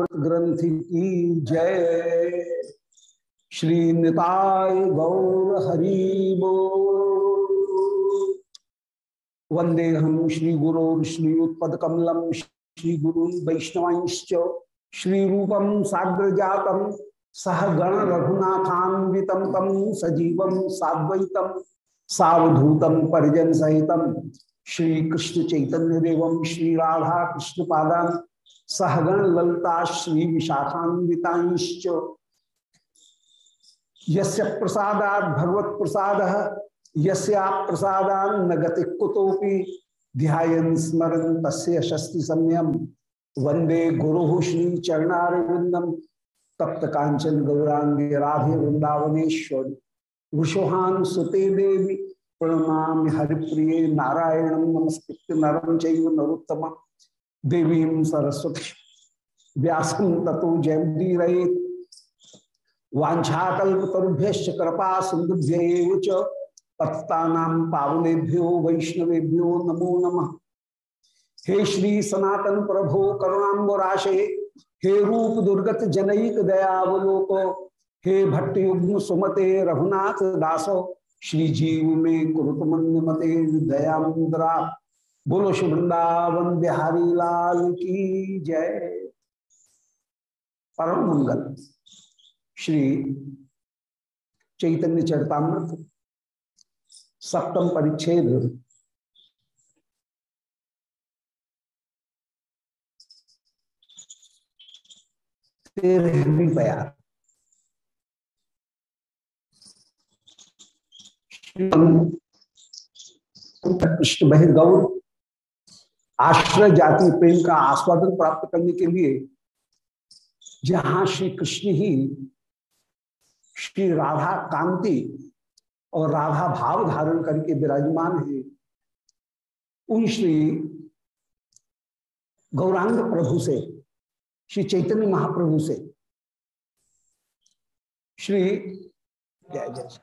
ग्रंथ की जय। श्री निताय गौर हरिबो वंदे हम श्री गुरु श्री उत्पद कमलम, श्री गुरु वैष्णवांश्च, श्री रूपम साग्र जातम, सह गण रघुनाथान्वितम तम सजीवम साद्वैतम सावधूतम परिजन सहितम श्री कृष्ण चैतन्य श्री राधा कृष्ण पादान सहगण ललता श्री विशाखान्विताश्च। यस्य प्रसादात भगवत प्रसाद, यस्या प्रसादान न गति कुतोपि ध्यान स्मरण तस्य शस्ति सम्यम। वंदे गुरु श्री चरणारविंदम तप्त कांचन गौरांगे राधे वृंदावनेश्वर विशोहान सुते देवी, प्रणमामि हरिप्रिय नारायण नमस्कृत्य नरम चैव नरोत्तम देवी सरस्वती व्यासम ततो जयंती रहे वाछाकल्पतरुभ्य कृपा सिंधुभ्य पत्ता पावनेभ्यो, वैष्णवेभ्यो नमो नमः। हे श्री सनातन प्रभो करुणाबराशे हे रूप दुर्गत जनईक दयावलोक, हे भट्टयुग्म सुमते रघुनाथ दासो, श्री जीव में कुरुत मंद मते दयामुद्रा। बोलो श्री वृंदावन बिहारी लाल की जय। परम मंगल श्री चैतन्य चरतामृत सप्तम परिच्छेद। तेरहवीं बहिर्गौर आश्रय जाति प्रेम का आस्वादन प्राप्त करने के लिए जहाँ श्री कृष्ण ही श्री राधा कांति और राधा भाव धारण करके विराजमान है, उन श्री गौरांग प्रभु से, श्री चैतन्य महाप्रभु से। श्री जय जय।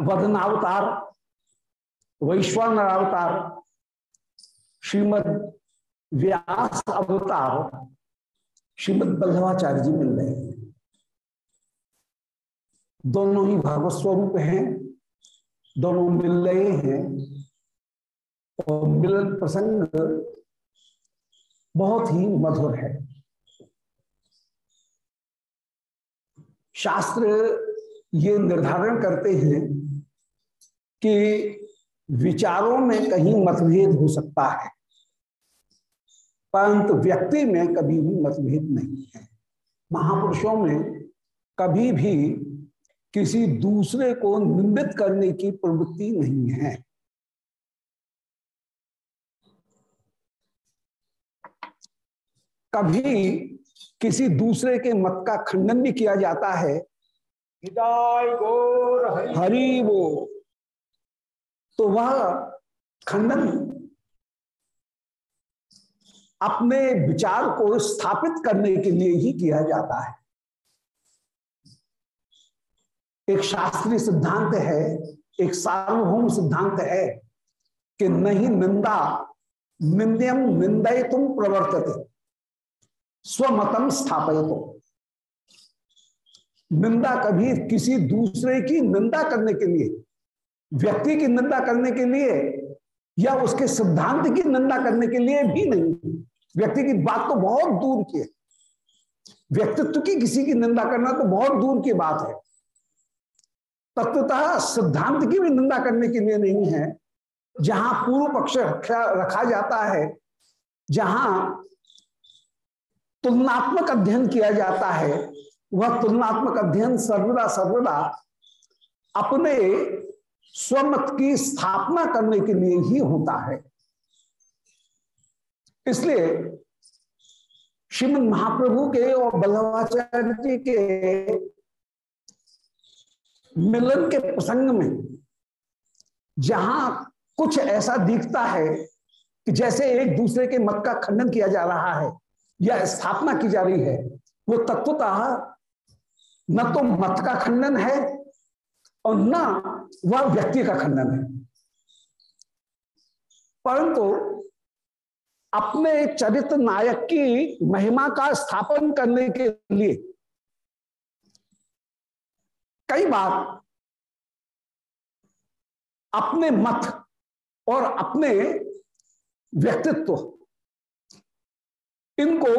वदनावतार वैश्वानर अवतार श्रीमद व्यास अवतार, श्रीमद बल्लभाचार्य जी मिल रहे हैं। दोनों ही भागवत स्वरूप हैं, दोनों मिल रहे हैं, और मिलन प्रसंग बहुत ही मधुर है। शास्त्र ये निर्धारण करते हैं कि विचारों में कहीं मतभेद हो सकता है। परंतु व्यक्ति में कभी भी मतभेद नहीं है। महापुरुषों में कभी भी किसी दूसरे को निंदित करने की प्रवृत्ति नहीं है। कभी किसी दूसरे के मत का खंडन भी किया जाता है। हरि वो तो वह खंडन अपने विचार को स्थापित करने के लिए ही किया जाता है। एक शास्त्रीय सिद्धांत है, एक सार्वभौम सिद्धांत है कि नहीं निंदा, निंदयम निंदय तुम प्रवर्तते, स्वमतम स्थापय तो निंदा कभी किसी दूसरे की निंदा करने के लिए व्यक्ति की निंदा करने के लिए या उसके सिद्धांत की निंदा करने के लिए भी नहीं। व्यक्ति की बात तो बहुत दूर की है। व्यक्तित्व की किसी की निंदा करना तो बहुत दूर की बात है। तत्वतः सिद्धांत की भी निंदा करने के लिए नहीं है। जहाँ पूर्व पक्ष रखा, रखा जाता है जहाँ तुलनात्मक अध्ययन किया जाता है वह तुलनात्मक अध्ययन सर्वदा सर्वदा अपने स्वमत की स्थापना करने के लिए ही होता है। इसलिए श्रीमद महाप्रभु के और बल्लभाचार्य जी के मिलन के प्रसंग में जहाँ कुछ ऐसा दिखता है कि जैसे एक दूसरे के मत का खंडन किया जा रहा है, या स्थापना की जा रही है, वो तत्वतः न तो मत का खंडन है और न वह व्यक्ति का खंडन है। परंतु अपने चरित्र नायक की महिमा का स्थापन करने के लिए कई बार अपने मत और अपने व्यक्तित्व इनको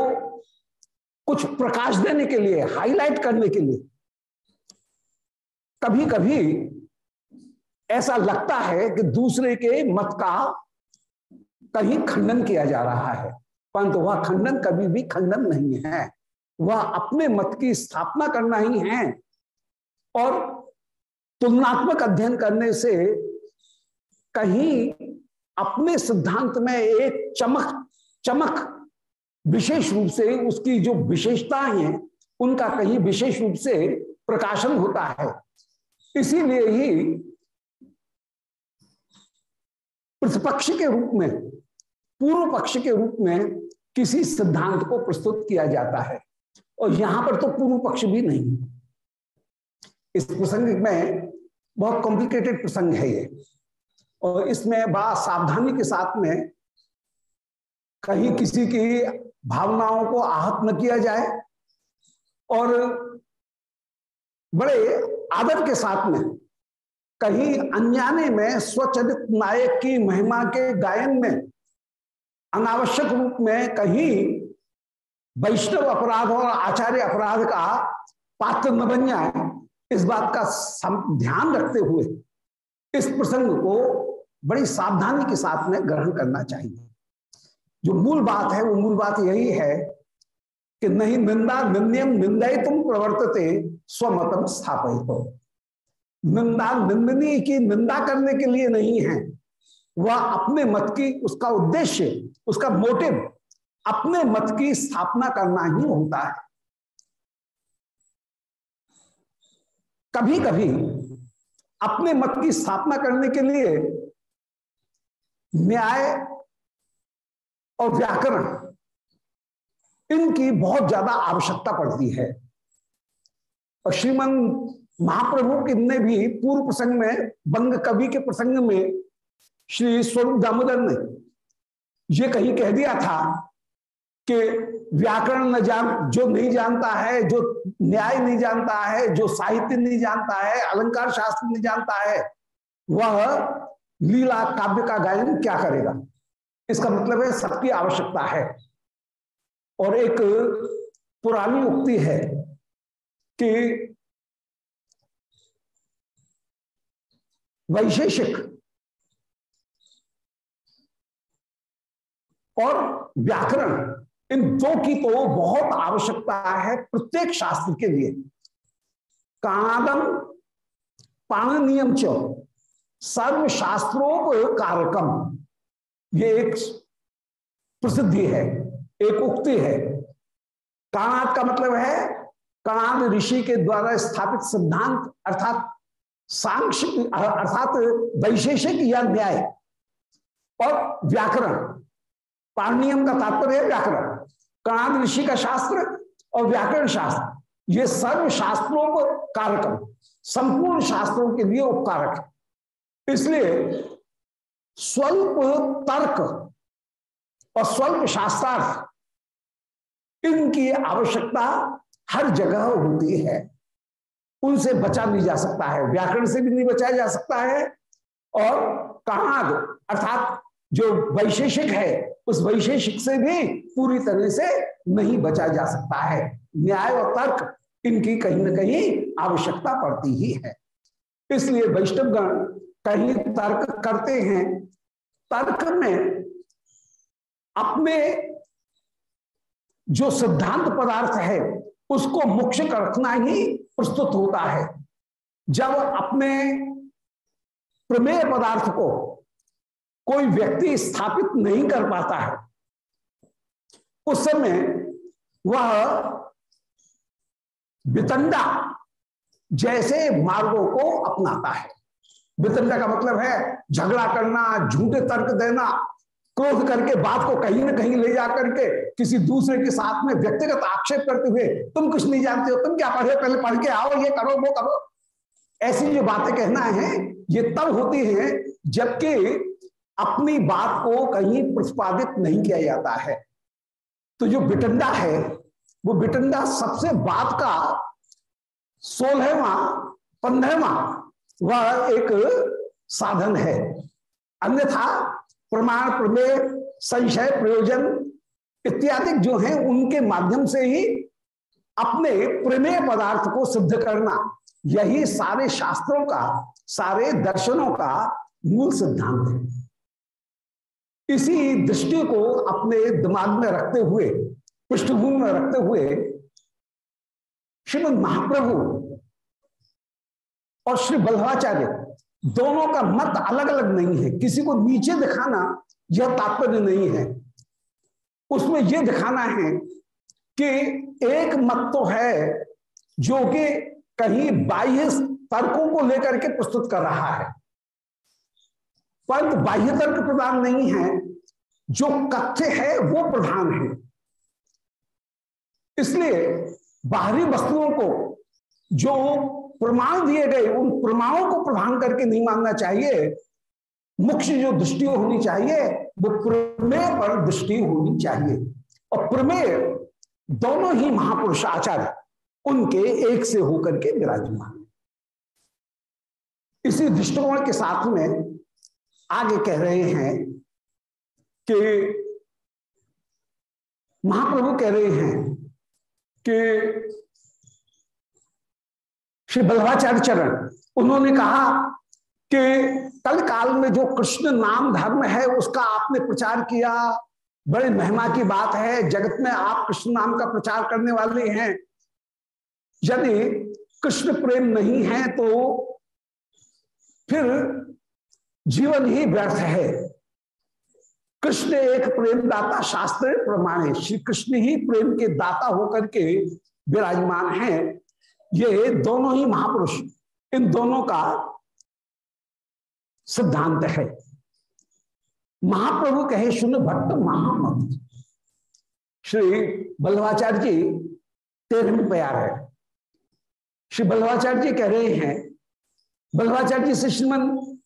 कुछ प्रकाश देने के लिए हाईलाइट करने के लिए कभी कभी ऐसा लगता है कि दूसरे के मत का कहीं खंडन किया जा रहा है। परंतु वह खंडन कभी भी खंडन नहीं है। वह अपने मत की स्थापना करना ही है और तुलनात्मक अध्ययन करने से कहीं अपने सिद्धांत में एक चमक चमक विशेष रूप से उसकी जो विशेषताएँ हैं, उनका कहीं विशेष रूप से प्रकाशन होता है। इसीलिए ही प्रतिपक्ष के रूप में, पूर्व पक्ष के रूप में किसी सिद्धांत को प्रस्तुत किया जाता है। और यहाँ पर तो पूर्व पक्ष भी नहीं इस प्रसंग में बहुत कॉम्प्लिकेटेड प्रसंग है ये। और इसमें बड़ा सावधानी के साथ में कहीं किसी की भावनाओं को आहत न किया जाए। और बड़े आदर के साथ में। कहीं अनजाने में स्वचरित नायक की महिमा के गायन में, अनावश्यक रूप में कहीं वैष्णव अपराध और आचार्य अपराध का पात्र न बन जाए, इस बात का ध्यान रखते हुए इस प्रसंग को बड़ी सावधानी के साथ में ग्रहण करना चाहिए। जो मूल बात है, वो मूल बात यही है कि नहीं निंदा निंदम निंदय तुम प्रवर्तते स्वमतम स्थापित हो। निंदा, निंदनीय की निंदा करने के लिए नहीं है। वह अपने मत की, उसका उद्देश्य, उसका मोटिव अपने मत की स्थापना करना ही होता है। कभी कभी अपने मत की स्थापना करने के लिए न्याय और व्याकरण इनकी बहुत ज़्यादा आवश्यकता पड़ती है। और श्रीमन महाप्रभु किन्ने भी पूर्व प्रसंग में, बंग कवि के प्रसंग में श्री स्वरूप दामोदर ने ये कहीं, कह दिया था कि व्याकरण न जान, जो नहीं जानता है, जो न्याय नहीं जानता है, जो साहित्य नहीं जानता है, अलंकार शास्त्र नहीं जानता है, वह लीला काव्य का गायन क्या करेगा? इसका मतलब है, सबकी आवश्यकता है। और एक पुरानी उक्ति है कि वैशेषिक और व्याकरण, इन दो की तो बहुत आवश्यकता है प्रत्येक शास्त्र के लिए। कादम पाणनियम च सर्व शास्त्रोपकारकम ये एक प्रसिद्धि है, एक उक्ति है। काणाद का मतलब है काणाद ऋषि के द्वारा स्थापित सिद्धांत, अर्थात सांख्य अर्थात वैशेषिक या न्याय और व्याकरण। पाणनियम का तात्पर्य है व्याकरण। कणाद ऋषि का शास्त्र और व्याकरण शास्त्र, ये सर्व शास्त्रों को कारक संपूर्ण शास्त्रों के लिए उपकारक है। इसलिए स्वल्प तर्क और स्वल्प शास्त्रार्थ, इनकी आवश्यकता हर जगह होती है। उनसे बचा नहीं जा सकता है, व्याकरण से भी नहीं बचाया जा सकता है। और कहाँ अर्थात जो वैशेषिक है, उस वैशेषिक से भी पूरी तरह से नहीं बचा जा सकता है। न्याय और तर्क इनकी कहीं ना कहीं आवश्यकता पड़ती ही है। इसलिए वैष्णवगण कहीं तर्क करते हैं। तर्क में अपने जो सिद्धांत पदार्थ है उसको मुख्य रखना ही प्रस्तुत होता है। जब अपने प्रमेय पदार्थ को कोई व्यक्ति स्थापित नहीं कर पाता है, उस समय वह वितंडा जैसे मार्गों को अपनाता है। वितंडा का मतलब है झगड़ा करना, झूठे तर्क देना क्रोध करके, बात को कहीं ना कहीं ले जा करके, किसी दूसरे के साथ में व्यक्तिगत आक्षेप करते हुए, तुम कुछ नहीं जानते हो, तुम क्या पढ़े पहले पढ़ के आओ, ये करो, वो करो। ऐसी जो बातें कहना है, ये तब होती है जबकि अपनी बात को कहीं प्रतिपादित नहीं किया जाता है। तो जो बिटंडा है, वो बिटंडा सबसे बात का सोलहवा, पंद्रहवा वह एक साधन है। अन्यथा प्रमाण प्रमेय, संशय, प्रयोजन इत्यादि जो है, उनके माध्यम से ही अपने प्रमेय पदार्थ को सिद्ध करना। यही सारे शास्त्रों का, सारे दर्शनों का मूल सिद्धांत है। इसी दृष्टि को अपने दिमाग में रखते हुए, पृष्ठभूमि में रखते हुए, श्रीमद महाप्रभु और श्री बल्लभाचार्य दोनों का मत अलग अलग नहीं है। किसी को नीचे दिखाना यह तात्पर्य नहीं है। उसमें यह दिखाना है कि एक मत तो है जो कि कहीं बाह्य तर्कों को लेकर के प्रस्तुत कर रहा है। परंतु बाह्य तर्क प्रधान नहीं है, जो कथ्य है वो प्रधान है। इसलिए बाहरी वस्तुओं को जो प्रमाण दिए गए, उन प्रमाणों को प्रधान करके नहीं मानना चाहिए। मुख्य जो दृष्टि होनी चाहिए, वो प्रमेय पर दृष्टि होनी चाहिए। और प्रमेय दोनों ही महापुरुष आचार्य, उनके एक से होकर के विराजमान। इसी दृष्टिकोण के साथ में आगे कह रहे हैं कि महाप्रभु कह रहे हैं कि श्री बल्लभाचार्य चरण, उन्होंने कहा कि कल काल में जो कृष्ण नाम धर्म है, उसका आपने प्रचार किया। बड़े महिमा की बात है, जगत में आप कृष्ण नाम का प्रचार करने वाले हैं। यदि कृष्ण प्रेम नहीं है तो फिर जीवन ही व्यर्थ है। कृष्ण एक प्रेम दाता शास्त्र प्रमाण है। श्री कृष्ण ही प्रेम के दाता होकर के विराजमान हैं। ये दोनों ही महापुरुष, इन दोनों का सिद्धांत है। महाप्रभु कहे, सुन भट्ट महामत। श्री बल्लभाचार्य जी तेरहवीं प्यार है। श्री बल्लभाचार्य जी कह रहे हैं, बल्लभाचार्य जी से श्रीमन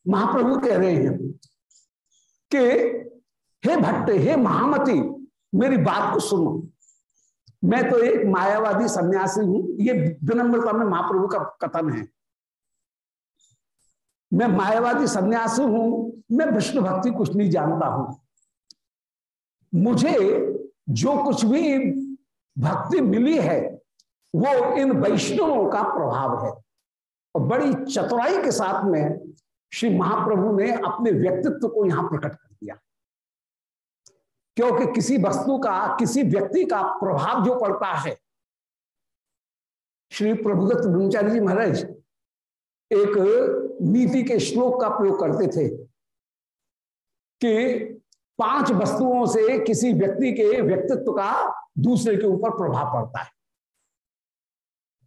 महाप्रभु कह रहे हैं कि, हे भट्ट हे महामती, मेरी बात को सुनो। मैं तो एक मायावादी सन्यासी हूँ। ये विनम्रता में महाप्रभु का कथन है। मैं मायावादी सन्यासी हूँ। मैं विष्णु भक्ति कुछ नहीं जानता हूँ। मुझे जो कुछ भी भक्ति मिली है, वो इन वैष्णवों का प्रभाव है। और बड़ी चतुराई के साथ में श्री महाप्रभु ने अपने व्यक्तित्व को यहाँ प्रकट कर दिया। क्योंकि किसी वस्तु का, किसी व्यक्ति का प्रभाव जो पड़ता है। श्री प्रभुदत्त ब्रह्मचारी जी महाराज एक नीति के श्लोक का प्रयोग करते थे कि पाँच वस्तुओं से किसी व्यक्ति के व्यक्तित्व का दूसरे के ऊपर प्रभाव पड़ता है।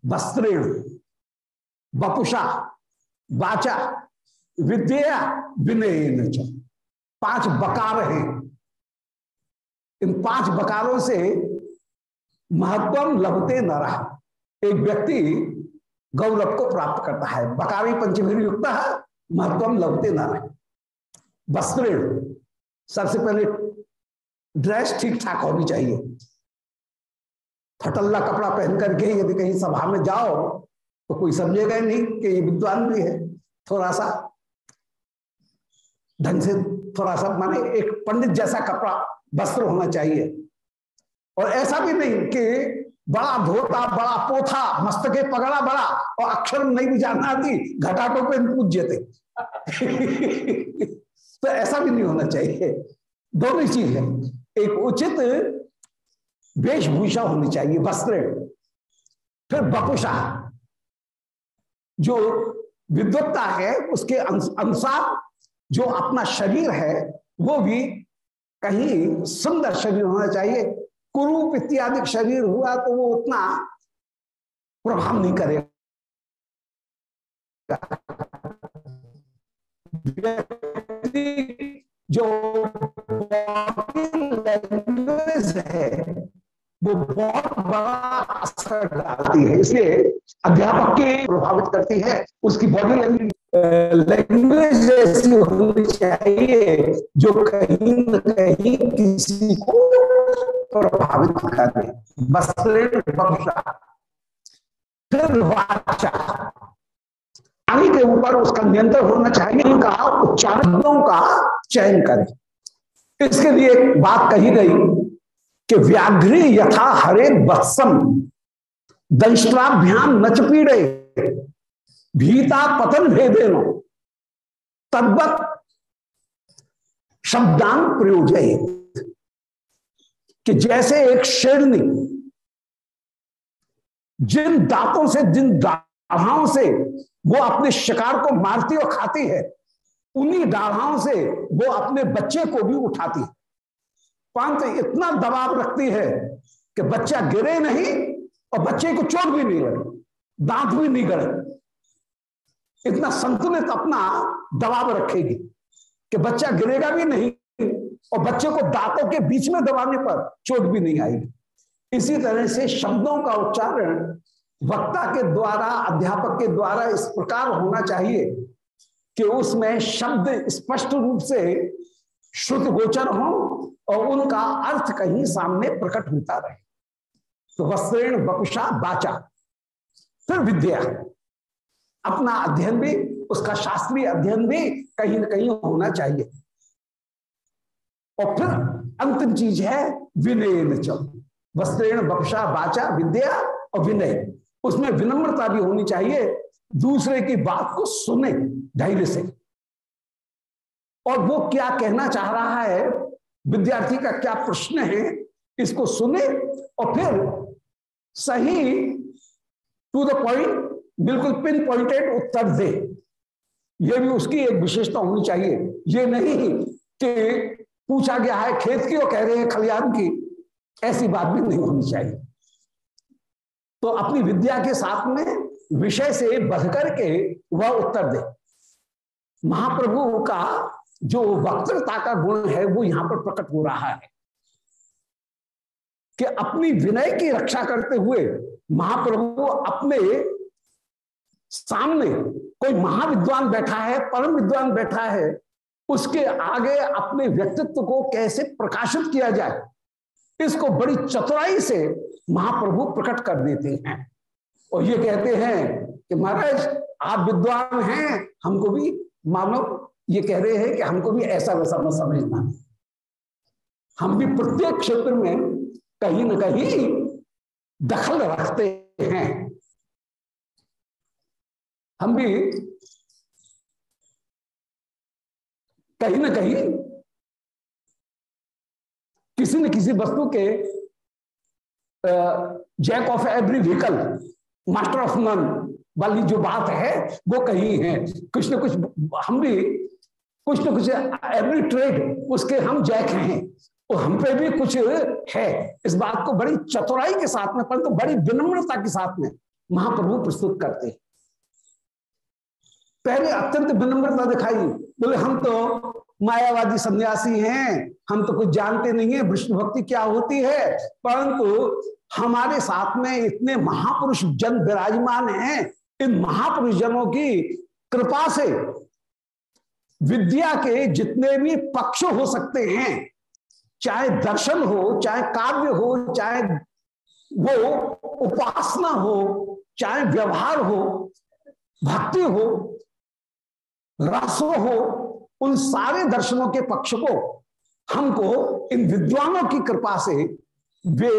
वस्त्रेण बपुषा वाचा विद्या विनय पाँच बकार हैं। इन पाँच बकारों से महत्वम लभते न रहा। एक व्यक्ति गौरव को प्राप्त करता है। बकारी पंचमी युक्त है, महत्वम लभते न रहे। वस्त्र, सबसे पहले ड्रेस ठीक ठाक होनी चाहिए। फटल्ला कपड़ा पहन करके यदि कहीं सभा में जाओ तो कोई समझेगा नहीं कि ये विद्वान भी है। थोड़ा सा ढंग से थोड़ा सा माने एक पंडित जैसा कपड़ा वस्त्र होना चाहिए। और ऐसा भी नहीं कि बड़ा धोता, बड़ा पोथा मस्तके पगड़ा बड़ा और अक्षर नहीं भी जानना आती, घटाटों पे पूज्य थे तो ऐसा भी नहीं होना चाहिए। दोनों चीज़ है। एक उचित वेशभूषा होनी चाहिए, वस्त्र। फिर बपुषा। जो विद्वत्ता है, उसके अनुसार जो अपना शरीर है, वो भी कहीं सुंदर शरीर होना चाहिए, कुरूप इत्यादि शरीर हुआ तो वो उतना प्रभाव नहीं करेगा। जो लैंग्वेज है, वो बहुत बड़ा असर डालती है, इसलिए अध्यापक के प्रभावित करती है, उसकी बॉडी लैंग्वेज लैंग्वेज ऐसी होनी चाहिए जो कहीं न कहीं किसी को प्रभावित करे। फिर वाचा। के ऊपर उसका नियंत्रण होना चाहिए, उनका उच्चारणों का चयन करें। इसके लिए एक बात कही गई कि व्याघ्री यथा हरे वत्सम दंष्ट्राभ्याम नच पीड़े भीता पतन भेदे नो तद्वत शब्दान प्रयोजय कि जैसे एक शेरनी जिन दांतों से, जिन दाढ़ाओं से वो अपने शिकार को मारती और खाती है, उन्हीं दाढ़ाओं से वो अपने बच्चे को भी उठाती है। पंत इतना दबाव रखती है कि बच्चा गिरे नहीं और बच्चे को चोट भी नहीं लगे, दांत भी नहीं गड़े। इतना संतुलित अपना दबाव रखेगी कि बच्चा गिरेगा भी नहीं और बच्चे को दांतों के बीच में दबाने पर चोट भी नहीं आएगी। इसी तरह से शब्दों का उच्चारण वक्ता के द्वारा, अध्यापक के द्वारा इस प्रकार होना चाहिए कि उसमें शब्द स्पष्ट रूप से श्रुत गोचर हो और उनका अर्थ कहीं सामने प्रकट होता रहे। तो वस्त्रेण बकुशा बाचा फिर विद्या। अपना अध्ययन भी, उसका शास्त्रीय अध्ययन भी कहीं ना कहीं होना चाहिए। और फिर अंतिम चीज़ है विनय चल। वस्त्रेण बकुशा बाचा विद्या और विनय। उसमें विनम्रता भी होनी चाहिए, दूसरे की बात को सुने धैर्य से। और वो क्या कहना चाह रहा है, विद्यार्थी का क्या प्रश्न है, इसको सुने और फिर सही टू द पॉइंट बिल्कुल पिन पॉइंटेड उत्तर दे। ये भी उसकी एक विशेषता होनी चाहिए। ये नहीं कि पूछा गया है खेत की और कह रहे हैं खलियान की। ऐसी बात भी नहीं होनी चाहिए। तो अपनी विद्या के साथ में विषय से बढ़ करके वह उत्तर दे। महाप्रभु का जो वक्तृता का गुण है, वो यहाँ पर प्रकट हो रहा है कि अपनी विनय की रक्षा करते हुए महाप्रभु अपने सामने कोई महाविद्वान बैठा है, परम विद्वान बैठा है, उसके आगे अपने व्यक्तित्व को कैसे प्रकाशित किया जाए, इसको बड़ी चतुराई से महाप्रभु प्रकट कर देते हैं। और ये कहते हैं कि महाराज, आप विद्वान हैं, हमको भी मानो, ये कह रहे हैं कि हमको भी ऐसा वैसा मत समझना। हम भी प्रत्येक क्षेत्र में कहीं ना कहीं दखल रखते हैं। हम भी कहीं ना कहीं किसी न किसी वस्तु के jack of every vehicle master of none वाली जो बात है, वो कहीं है। कुछ न कुछ हम भी, कुछ न कुछ एवरी ट्रेड उसके हम जैक हैं। तो हम पे भी कुछ है। इस बात को बड़ी चतुराई के साथ में, परंतु तो बड़ी विनम्रता के साथ में महाप्रभु प्रस्तुत करते हैं। पहले अत्यंत विनम्रता दिखाई। बोले, हम तो मायावादी सन्यासी हैं, हम तो कुछ जानते नहीं है, विष्णु भक्ति क्या होती है? परंतु हमारे साथ में इतने महापुरुष जन विराजमान हैं, इन महापुरुष जनों की कृपा से विद्या के जितने भी पक्ष हो सकते हैं, चाहे दर्शन हो, चाहे काव्य हो, चाहे वो उपासना हो, चाहे व्यवहार हो, भक्ति हो रस हो, उन सारे दर्शनों के पक्ष को हमको, इन विद्वानों की कृपा से वे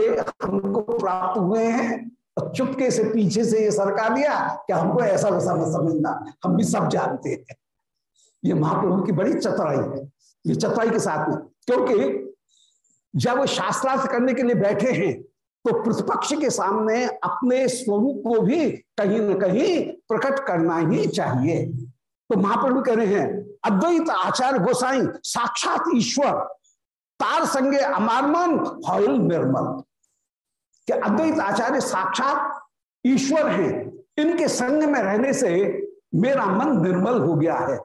हमको प्राप्त हुए हैं और चुपके से पीछे से ये सरका दिया कि हमको ऐसा वैसा मत समझना हम भी सब जानते हैं। ये महाप्रभु की बड़ी चतुराई है। ये चतुराई के साथ में, क्योंकि जब शास्त्रार्थ करने के लिए बैठे हैं तो प्रतिपक्ष के सामने अपने स्वरूप को भी कहीं ना कहीं प्रकट करना ही चाहिए। तो महाप्रभु कह रहे हैं, अद्वैत आचार्य गोसाई, साक्षात ईश्वर, तार संगे अमारमन हौल निर्मल। कि अद्वैत आचार्य साक्षात ईश्वर हैं। इनके संग में रहने से मेरा मन निर्मल हो गया है।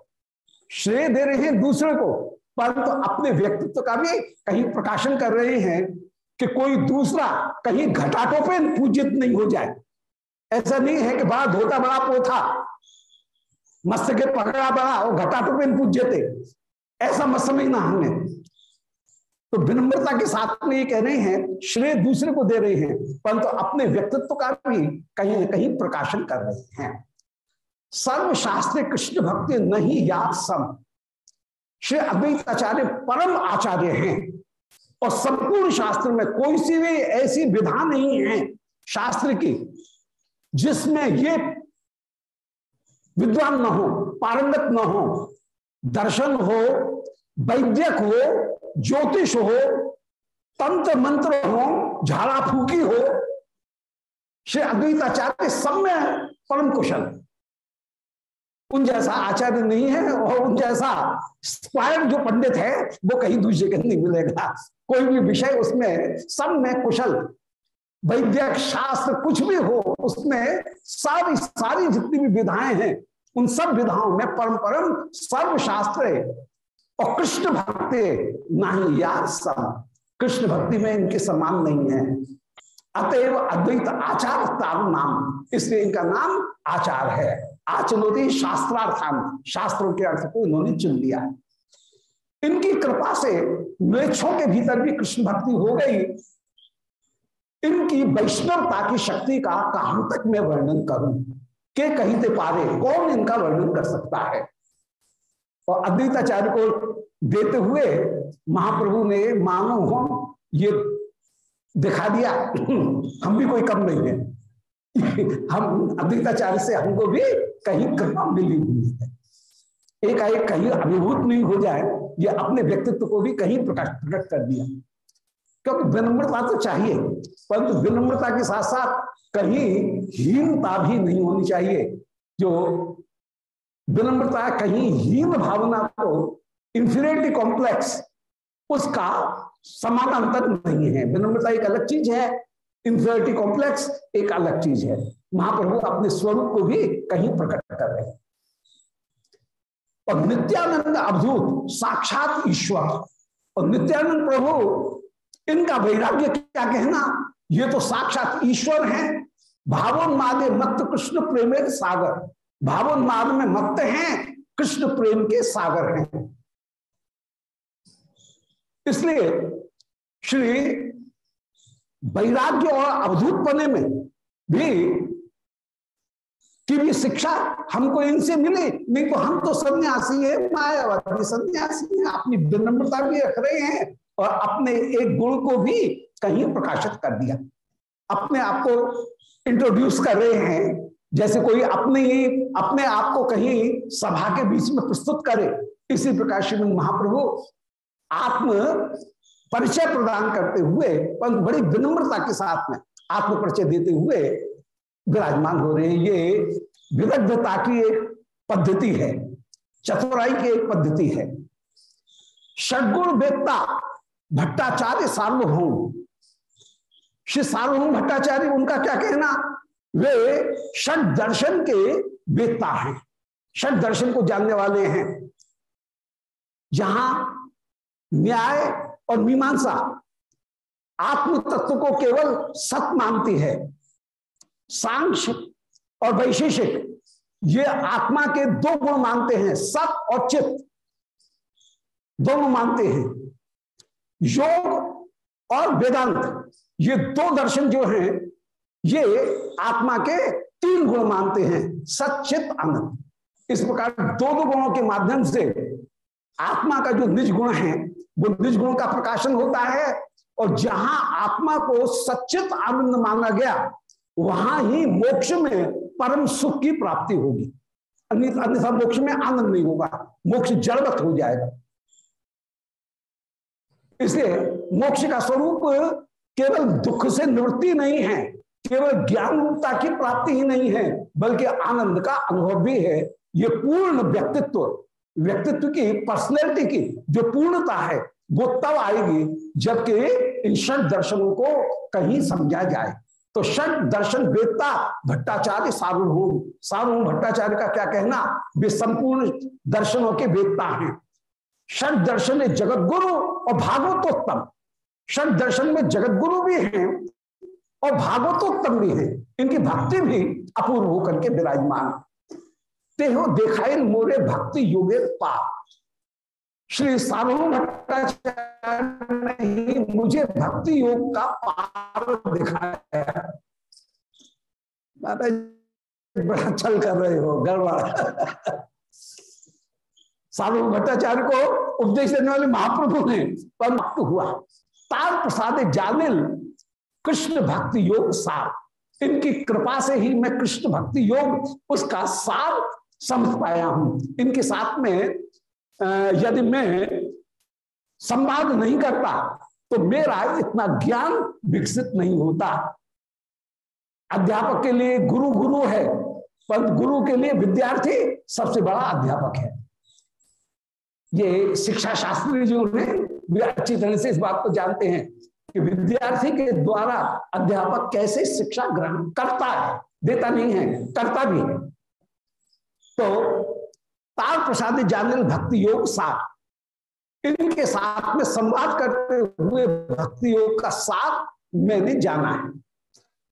श्रेय दे रहे हैं दूसरे को, परंतु तो अपने व्यक्तित्व का भी कहीं प्रकाशन कर रहे हैं कि कोई दूसरा कहीं घटाटों पे पूजित नहीं हो जाए। ऐसा नहीं है कि बड़ा धोता बड़ा पोथा मस्त के पकड़ा बड़ा और घटा तो पेन पूज्य थे। ऐसा मत समझना हमने। तो विनम्रता के साथ में ये कह रहे हैं, श्रेय दूसरे को दे रहे हैं, परंतु तो अपने व्यक्तित्व का भी कहीं ना कहीं प्रकाशन कर रहे हैं। सर्वशास्त्र कृष्ण भक्ति नहीं याद सम। श्री अद्वैत आचार्य परम आचार्य हैं। और संपूर्ण शास्त्र में कोई सी भी ऐसी विधा नहीं है शास्त्र की, जिसमें ये विद्वान न हो, पारंगत न हो, दर्शन हो, वैद्यक हो, ज्योतिष हो, तंत्र मंत्र हो झाड़ा फूकी हो, श्री अद्वैताचार्य सब में परम कुशल। उन जैसा आचार्य नहीं है और उन जैसा स्क्वायर जो पंडित है, वो कहीं दूसरे के नहीं मिलेगा। कोई भी विषय उसमें सब में कुशल। वैद्यक शास्त्र कुछ भी हो, उसमें सारी सारी जितनी भी विधाएँ हैं, उन सब विधाओं में परम परम सर्वशास्त्र और कृष्ण भक्ति नहीं, या सब। कृष्ण भक्ति में इनके समान नहीं है। अतएव अद्वैत आचार तार नाम, इसलिए इनका नाम आचार है। आचनोदी शास्त्रार्थान, शास्त्रों के अर्थ को इन्होंने चुन लिया। इनकी कृपा से मेक्षों के भीतर भी कृष्ण भक्ति हो गई। इनकी वैष्णवता की शक्ति का कहाँ तक मैं वर्णन करूँ? के कहीं से पारे कौन इनका वर्णन कर सकता है? और अद्वैताचार्य को देते हुए महाप्रभु ने मानो हो, ये दिखा दिया, हम भी कोई कम नहीं है। हम अद्वैताचार्य से हमको भी कहीं कृपा मिली हुई है। एक एक कहीं अभिभूत नहीं हो जाए, ये अपने व्यक्तित्व को भी कहीं प्रकाश प्रकट कर दिया। क्योंकि विनम्रता तो चाहिए, परंतु विनम्रता के साथ साथ कहीं हीनता भी नहीं होनी चाहिए। जो विनम्रता कहीं हीन भावना को इंफिनिटी कॉम्प्लेक्स उसका समानांतर नहीं है। विनम्रता एक अलग चीज़ है इंफिनिटी कॉम्प्लेक्स एक अलग चीज़ है। महाप्रभु अपने स्वरूप को भी कहीं प्रकट कर रहे हैं। और नित्यानंद अवधूत, साक्षात ईश्वर। और नित्यानंद प्रभु इनका वैराग्य क्या कहना? ये तो साक्षात ईश्वर हैं। भावोन्माद मत कृष्ण प्रेम सागर। भावोन्माद में मत हैं, कृष्ण प्रेम के सागर हैं। इसलिए श्री वैराग्य और अवधूत बने में भी की भी शिक्षा हमको इनसे मिले। नहीं तो हम तो सन्यासी है मायावादी सन्यासी है। अपनी विनम्रता भी रख रहे हैं। और अपने एक गुण को भी कहीं प्रकाशित कर दिया। अपने आप को इंट्रोड्यूस कर रहे हैं, जैसे कोई अपने ही, अपने आप को कहीं सभा के बीच में प्रस्तुत करे, इसी प्रकार श्री महाप्रभु आत्म परिचय प्रदान करते हुए पर बड़ी विनम्रता के साथ में आत्म परिचय देते हुए विराजमान हो रहे हैं। ये विदग्धता की एक पद्धति है, चतुराई की एक पद्धति है। षडगुण वेत्ता भट्टाचार्य सार्वभौम। श्री सार्वभौम भट्टाचार्य, उनका क्या कहना? वे षड दर्शन के वेत्ता हैं। षड दर्शन को जानने वाले हैं। जहाँ न्याय और मीमांसा आत्म तत्व को केवल सत मानती है, सांख्य और वैशेषिक, ये आत्मा के दो गुण मानते हैं, सत और चित्त। दोनों मानते हैं। योग और वेदांत, ये दो दर्शन जो हैं, ये आत्मा के तीन गुण मानते हैं सचित आनंद। इस प्रकार दो दो गुणों के माध्यम से आत्मा का जो निज गुण है, वो निज गुण का प्रकाशन होता है, और जहाँ आत्मा को सचित आनंद माना गया, वहाँ ही मोक्ष में परम सुख की प्राप्ति होगी। अन्यथा मोक्ष में आनंद नहीं होगा, मोक्ष जड़वत हो जाएगा। इसलिए मोक्ष का स्वरूप केवल दुख से निवृत्ति नहीं है, केवल ज्ञान रूपता की प्राप्ति ही नहीं है, बल्कि आनंद का अनुभव भी है। ये पूर्ण व्यक्तित्व व्यक्तित्व की पर्सनैलिटी की जो पूर्णता है, वो तब आएगी जबकि इन षट दर्शनों को कहीं समझा जाए। तो षट दर्शन वेदता भट्टाचार्य सार्वभौम सार्वभौम भट्टाचार्य का क्या कहना? वे संपूर्ण दर्शनों के वेदता हैं। षट दर्शन जगत गुरु और भागवतोत्तम। षट दर्शन में जगत गुरु भी हैं और भागवतोत्तम भी हैं। इनकी भक्ति भी अपूर्व होकर के विराजमान तेहो दिखाई मोरे भक्ति योगे पाप। श्री सार्वभौम भट्टाचार्य ने मुझे भक्ति योग का पार दिखाया। बड़ा छल कर रहे हो, गड़बड़। सार्वभौम भट्टाचार्य को उपदेश देने वाले महाप्रभु ने पर हुआ। तार प्रसाद जानिल कृष्ण भक्ति योग सार। इनकी कृपा से ही मैं कृष्ण भक्ति योग, उसका सार समझ पाया हूँ। इनके साथ में यदि मैं संवाद नहीं करता तो मेरा इतना ज्ञान विकसित नहीं होता। अध्यापक के लिए गुरु गुरु है पर गुरु के लिए विद्यार्थी सबसे बड़ा अध्यापक है। ये शिक्षा शास्त्री जो है, वे अच्छी तरह से इस बात को जानते हैं कि विद्यार्थी के द्वारा अध्यापक कैसे शिक्षा ग्रहण करता है। देता नहीं है, करता भी है। तो तार प्रसाद जानिल भक्ति योग साथ, इनके साथ में संवाद करते हुए भक्ति योग का साथ मैंने जाना है।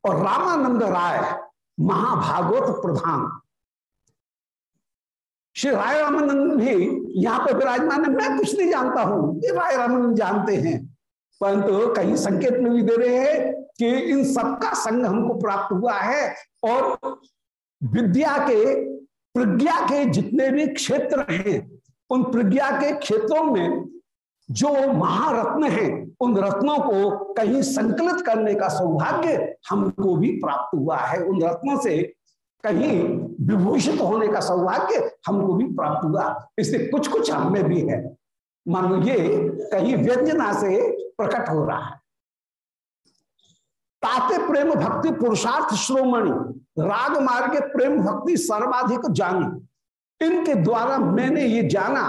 और रामानंद राय, महाभागवत प्रधान, श्री राय रामानंद भी यहाँ पे विराजमान है, मैं कुछ नहीं जानता हूँ। ये राय रामानंद जानते हैं। परंतु तो कहीं संकेत में भी दे रहे हैं कि इन सबका संग हमको प्राप्त हुआ है और विद्या के, प्रज्ञा के जितने भी क्षेत्र हैं, उन प्रज्ञा के क्षेत्रों में जो महारत्न हैं, उन रत्नों को कहीं संकलित करने का सौभाग्य हमको भी प्राप्त हुआ है। उन रत्नों से कहीं विभूषित होने का सौभाग्य हमको भी प्राप्त हुआ। इसलिए कुछ कुछ हमें भी है। मानो ये कहीं व्यंजना से प्रकट हो रहा है। ताते प्रेम भक्ति पुरुषार्थ श्रोमणि, राग मार्ग प्रेम भक्ति सर्वाधिक जानी। इनके द्वारा मैंने ये जाना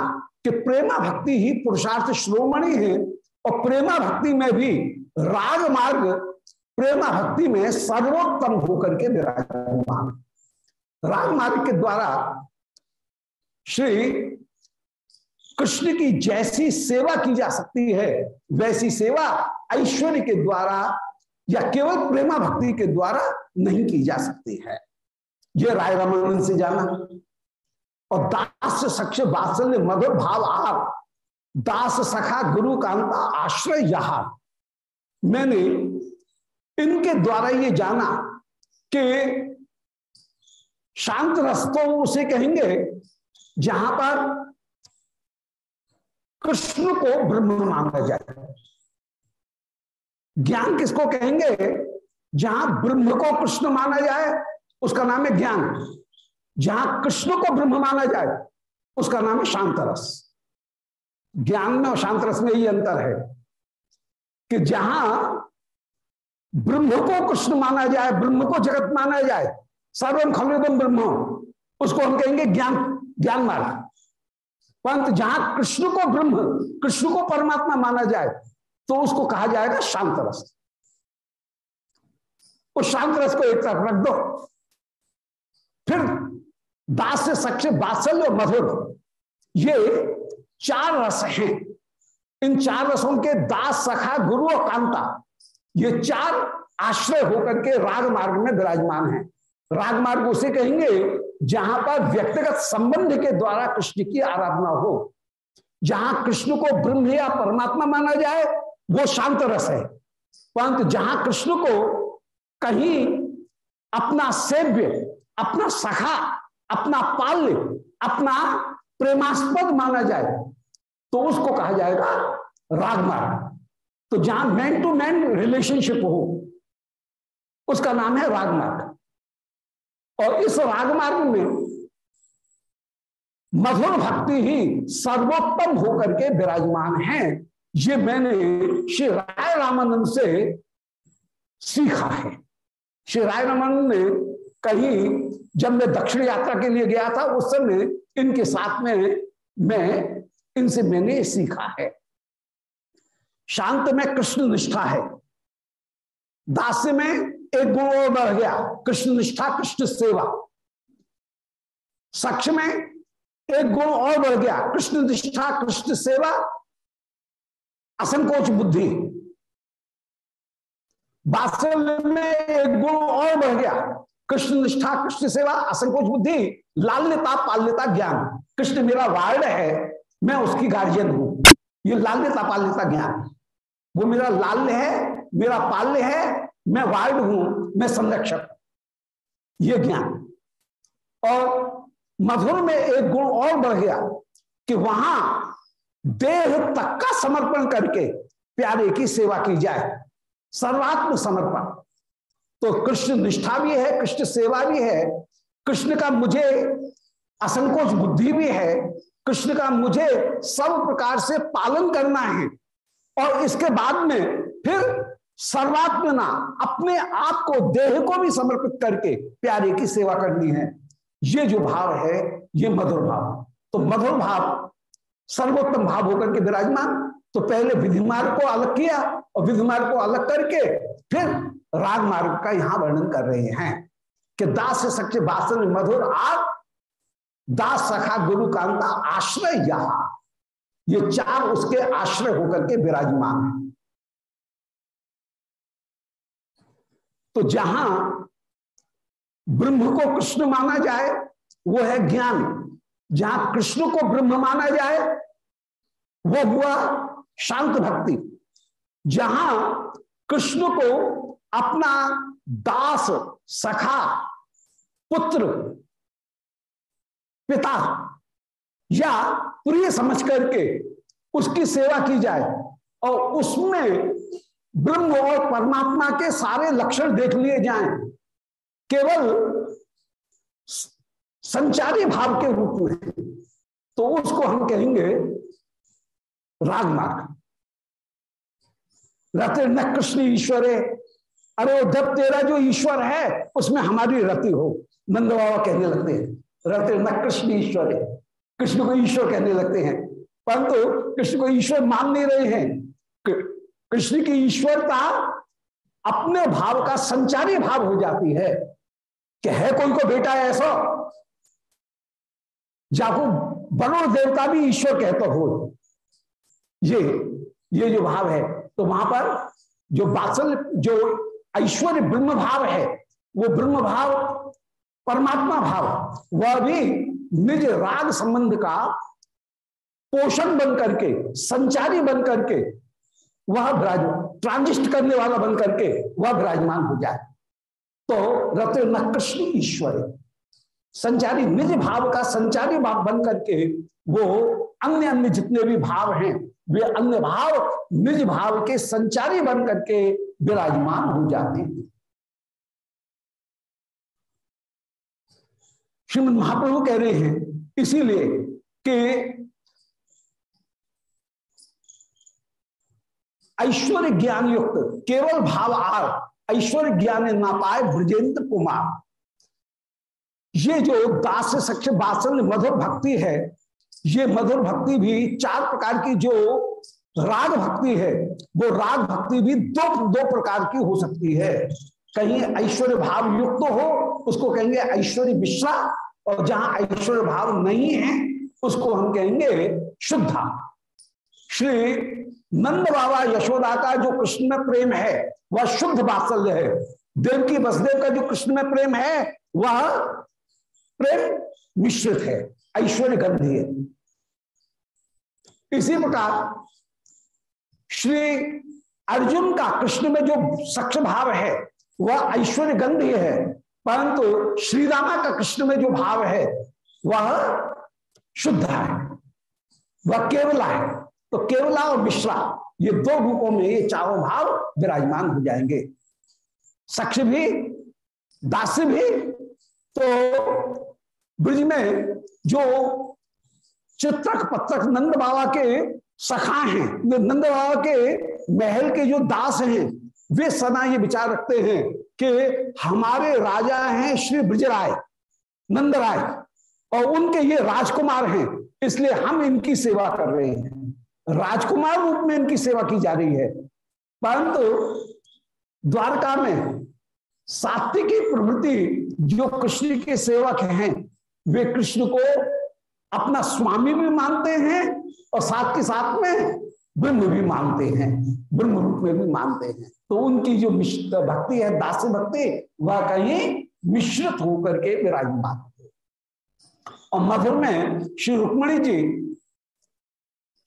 कि प्रेमा भक्ति ही पुरुषार्थ श्रोमणि है और प्रेमा भक्ति में भी राग मार्ग प्रेमा भक्ति में सर्वोत्तम होकर के विराजमान। राग मार्ग के द्वारा श्री कृष्ण की जैसी सेवा की जा सकती है, वैसी सेवा ऐश्वर्य के द्वारा या केवल प्रेमा भक्ति के द्वारा नहीं की जा सकती है। यह राय रामानंद से जाना। और दास सक्ष वात्सल्य मधुर भाव आप दास सखा गुरु कांता आश्रय यहार मैंने इनके द्वारा ये जाना कि शांत रस्तो उसे कहेंगे, जहाँ पर कृष्ण को ब्रह्म माना जाए। ज्ञान किसको कहेंगे? जहाँ ब्रह्म को कृष्ण माना जाए, उसका नाम है ज्ञान। जहाँ कृष्ण को ब्रह्म माना जाए, उसका नाम है शांत रस। ज्ञान में और शांत रस में ही अंतर है कि जहाँ ब्रह्म को कृष्ण माना जाए, ब्रह्म को जगत माना जाए सर्वम खलुदम ब्रह्म। उसको हम कहेंगे ज्ञान ज्ञान मार्ग। परंतु जहाँ कृष्ण को ब्रह्म, कृष्ण को परमात्मा माना जाए तो उसको कहा जाएगा शांत रस। उस शांत रस को एक तरफ़ रख दो। फिर दास से सक्ष और मधुर। ये चार रस हैं। इन चार रसों के दास, सखा, गुरु और कांता, ये चार आश्रय होकर के राग मार्ग में विराजमान है। राग मार्ग उसे कहेंगे जहाँ पर व्यक्तिगत संबंध के द्वारा कृष्ण की आराधना हो। जहाँ कृष्ण को ब्रह्म या परमात्मा माना जाए, वो शांत रस है। परंतु जहाँ कृष्ण को कहीं अपना सेव्य, अपना सखा, अपना पाल्य, अपना प्रेमास्पद माना जाए तो उसको कहा जाएगा रागमार्ग तो जहाँ मैन टू मैन रिलेशनशिप हो, उसका नाम है रागमार्ग और इस रागमार्ग में मधुर भक्ति ही सर्वोत्तम होकर के विराजमान है। ये मैंने श्री राय रामानंद से सीखा है। श्री राय रामानंद ने कहीं जब मैं दक्षिण यात्रा के लिए गया था, उस समय इनके साथ में मैं, इनसे मैंने सीखा है। शांत में कृष्ण निष्ठा है। दास्य में एक गुण और बढ़ गया। कृष्ण निष्ठा, कृष्ण सेवा। सक्ष में एक गुण और बढ़ गया। कृष्ण निष्ठा, कृष्ण सेवा, असंकोच बुद्धि। बात्सल्य में एक गुण और बढ़ गया। कृष्ण निष्ठा, कृष्ण सेवा, असंकोच बुद्धि लाल्यता पाल्यता ज्ञान। कृष्ण मेरा वार्ड है, मैं उसकी गार्जियन हूँ। ये लाल्यता पाल्यता ज्ञान। वो मेरा लाल्य है, मेरा पाल्य है मैं वार्ड हूँ, मैं संरक्षक ये ज्ञान। और मधुर में एक गुण और बढ़ गया कि वहाँ देह तक का समर्पण करके प्यारे की सेवा की जाए। सर्वात्म समर्पण। तो कृष्ण निष्ठा भी है, कृष्ण सेवा भी है, कृष्ण का मुझे असंकोच बुद्धि भी है, कृष्ण का मुझे सब प्रकार से पालन करना है। और इसके बाद में फिर सर्वात्मना अपने आप को, देह को भी समर्पित करके प्यारे की सेवा करनी है। ये जो भाव है, ये मधुर भाव। तो मधुर भाव, सर्वोत्तम भाव होकर के विराजमान। तो पहले विधि मार्ग को अलग किया और विधि मार्ग को अलग करके फिर राग मार्ग का यहाँ वर्णन कर रहे हैं कि दास से सच्चे बासन मधुर आप दास सखा गुरु कांता आश्रय यहा। ये चार उसके आश्रय होकर के विराजमान है। तो जहाँ ब्रह्म को कृष्ण माना जाए, वो है ज्ञान। जहाँ कृष्ण को ब्रह्म माना जाए, वो हुआ शांत भक्ति। जहाँ कृष्ण को अपना दास सखा, पुत्र, पिता या प्रिय समझ करके उसकी सेवा की जाए और उसमें ब्रह्म और परमात्मा के सारे लक्षण देख लिए जाएँ, केवल संचारी भाव के रूप में। तो उसको हम कहेंगे राग मार्ग रति न कृष्ण ईश्वर है अरे जब तेरा जो ईश्वर है, उसमें हमारी रति हो। नंद बाबा कहने लगते हैं, रति न कृष्ण ईश्वर। है कृष्ण को ईश्वर कहने लगते हैं, परंतु कृष्ण को ईश्वर मान नहीं रहे हैं। कृष्ण की ईश्वरता अपने भाव का संचारी भाव हो जाती है। कि है कोई को बेटा ऐसा? जाको वरुण देवता भी ईश्वर कहते हो। ये ये जो भाव है तो वहाँ पर जो बासल, जो ऐश्वर्य ब्रह्म भाव है, वो ब्रह्म भाव, परमात्मा भाव, वह भी निज राग संबंध का पोषण बन करके, संचारी बन करके वह विराज ट्रांजिस्ट करने वाला बन करके वह विराजमान हो जाए। तो रत्न न कृष्ण ईश्वर, संचारी निज भाव का संचारी भाव बन करके वो अन्य अन्य जितने भी भाव हैं, वे अन्य भाव, निज भाव के संचारी बन करके विराजमान हो जाते हैं। श्रीमद महाप्रभु कह रहे हैं इसीलिए कि ऐश्वर्य ज्ञान युक्त, केवल भाव आर ऐश्वर्य ज्ञान ना पाए ब्रजेंद्र कुमार। ये जो दास सक्ष बासन मधुर भक्ति है, ये मधुर भक्ति भी चार प्रकार की जो राग भक्ति है, वो राग भक्ति भी दो दो प्रकार की हो सकती है। कहीं ऐश्वर्य भाव युक्त तो हो, उसको कहेंगे ऐश्वर्य मिश्रा, और जहाँ ऐश्वर्य भाव नहीं है, उसको हम कहेंगे शुद्धा। श्री नंद बाबा यशोदा का जो कृष्ण में प्रेम है, वह शुद्ध बात्सल्य है। देव की वसुदेव का जो कृष्ण में प्रेम है, वह प्रेम मिश्रित है ऐश्वर्य गंधी है। इसी प्रकार श्री अर्जुन का कृष्ण में जो सक्ष भाव है, वह ऐश्वर्य गंधी है, परंतु श्री रामा का कृष्ण में जो भाव है, वह शुद्ध है, वह केवला है। तो केवला और मिश्रा, ये दो रूपों में ये चारों भाव विराजमान हो जाएँगे। सक्ष भी, दास भी तो ब्रिज में जो चित्रक पत्रक नंद बाबा के सखा हैं नंद बाबा के महल के जो दास हैं, वे सदा ये विचार रखते हैं कि हमारे राजा हैं श्री ब्रजराय, नंद राय, और उनके ये राजकुमार हैं, इसलिए हम इनकी सेवा कर रहे हैं। राजकुमार रूप में इनकी सेवा की जा रही है। परंतु द्वारका में सात्विकी प्रवृत्ति जो कृष्ण के सेवक हैं, वे कृष्ण को अपना स्वामी भी मानते हैं और साथ के साथ में ब्रह्म भी मानते हैं, ब्रह्म रूप में भी मानते हैं। तो उनकी जो भक्ति है, दास भक्ति, वह कहीं मिश्रित होकर के विराजमान और मधुर में श्री रुक्मणी जी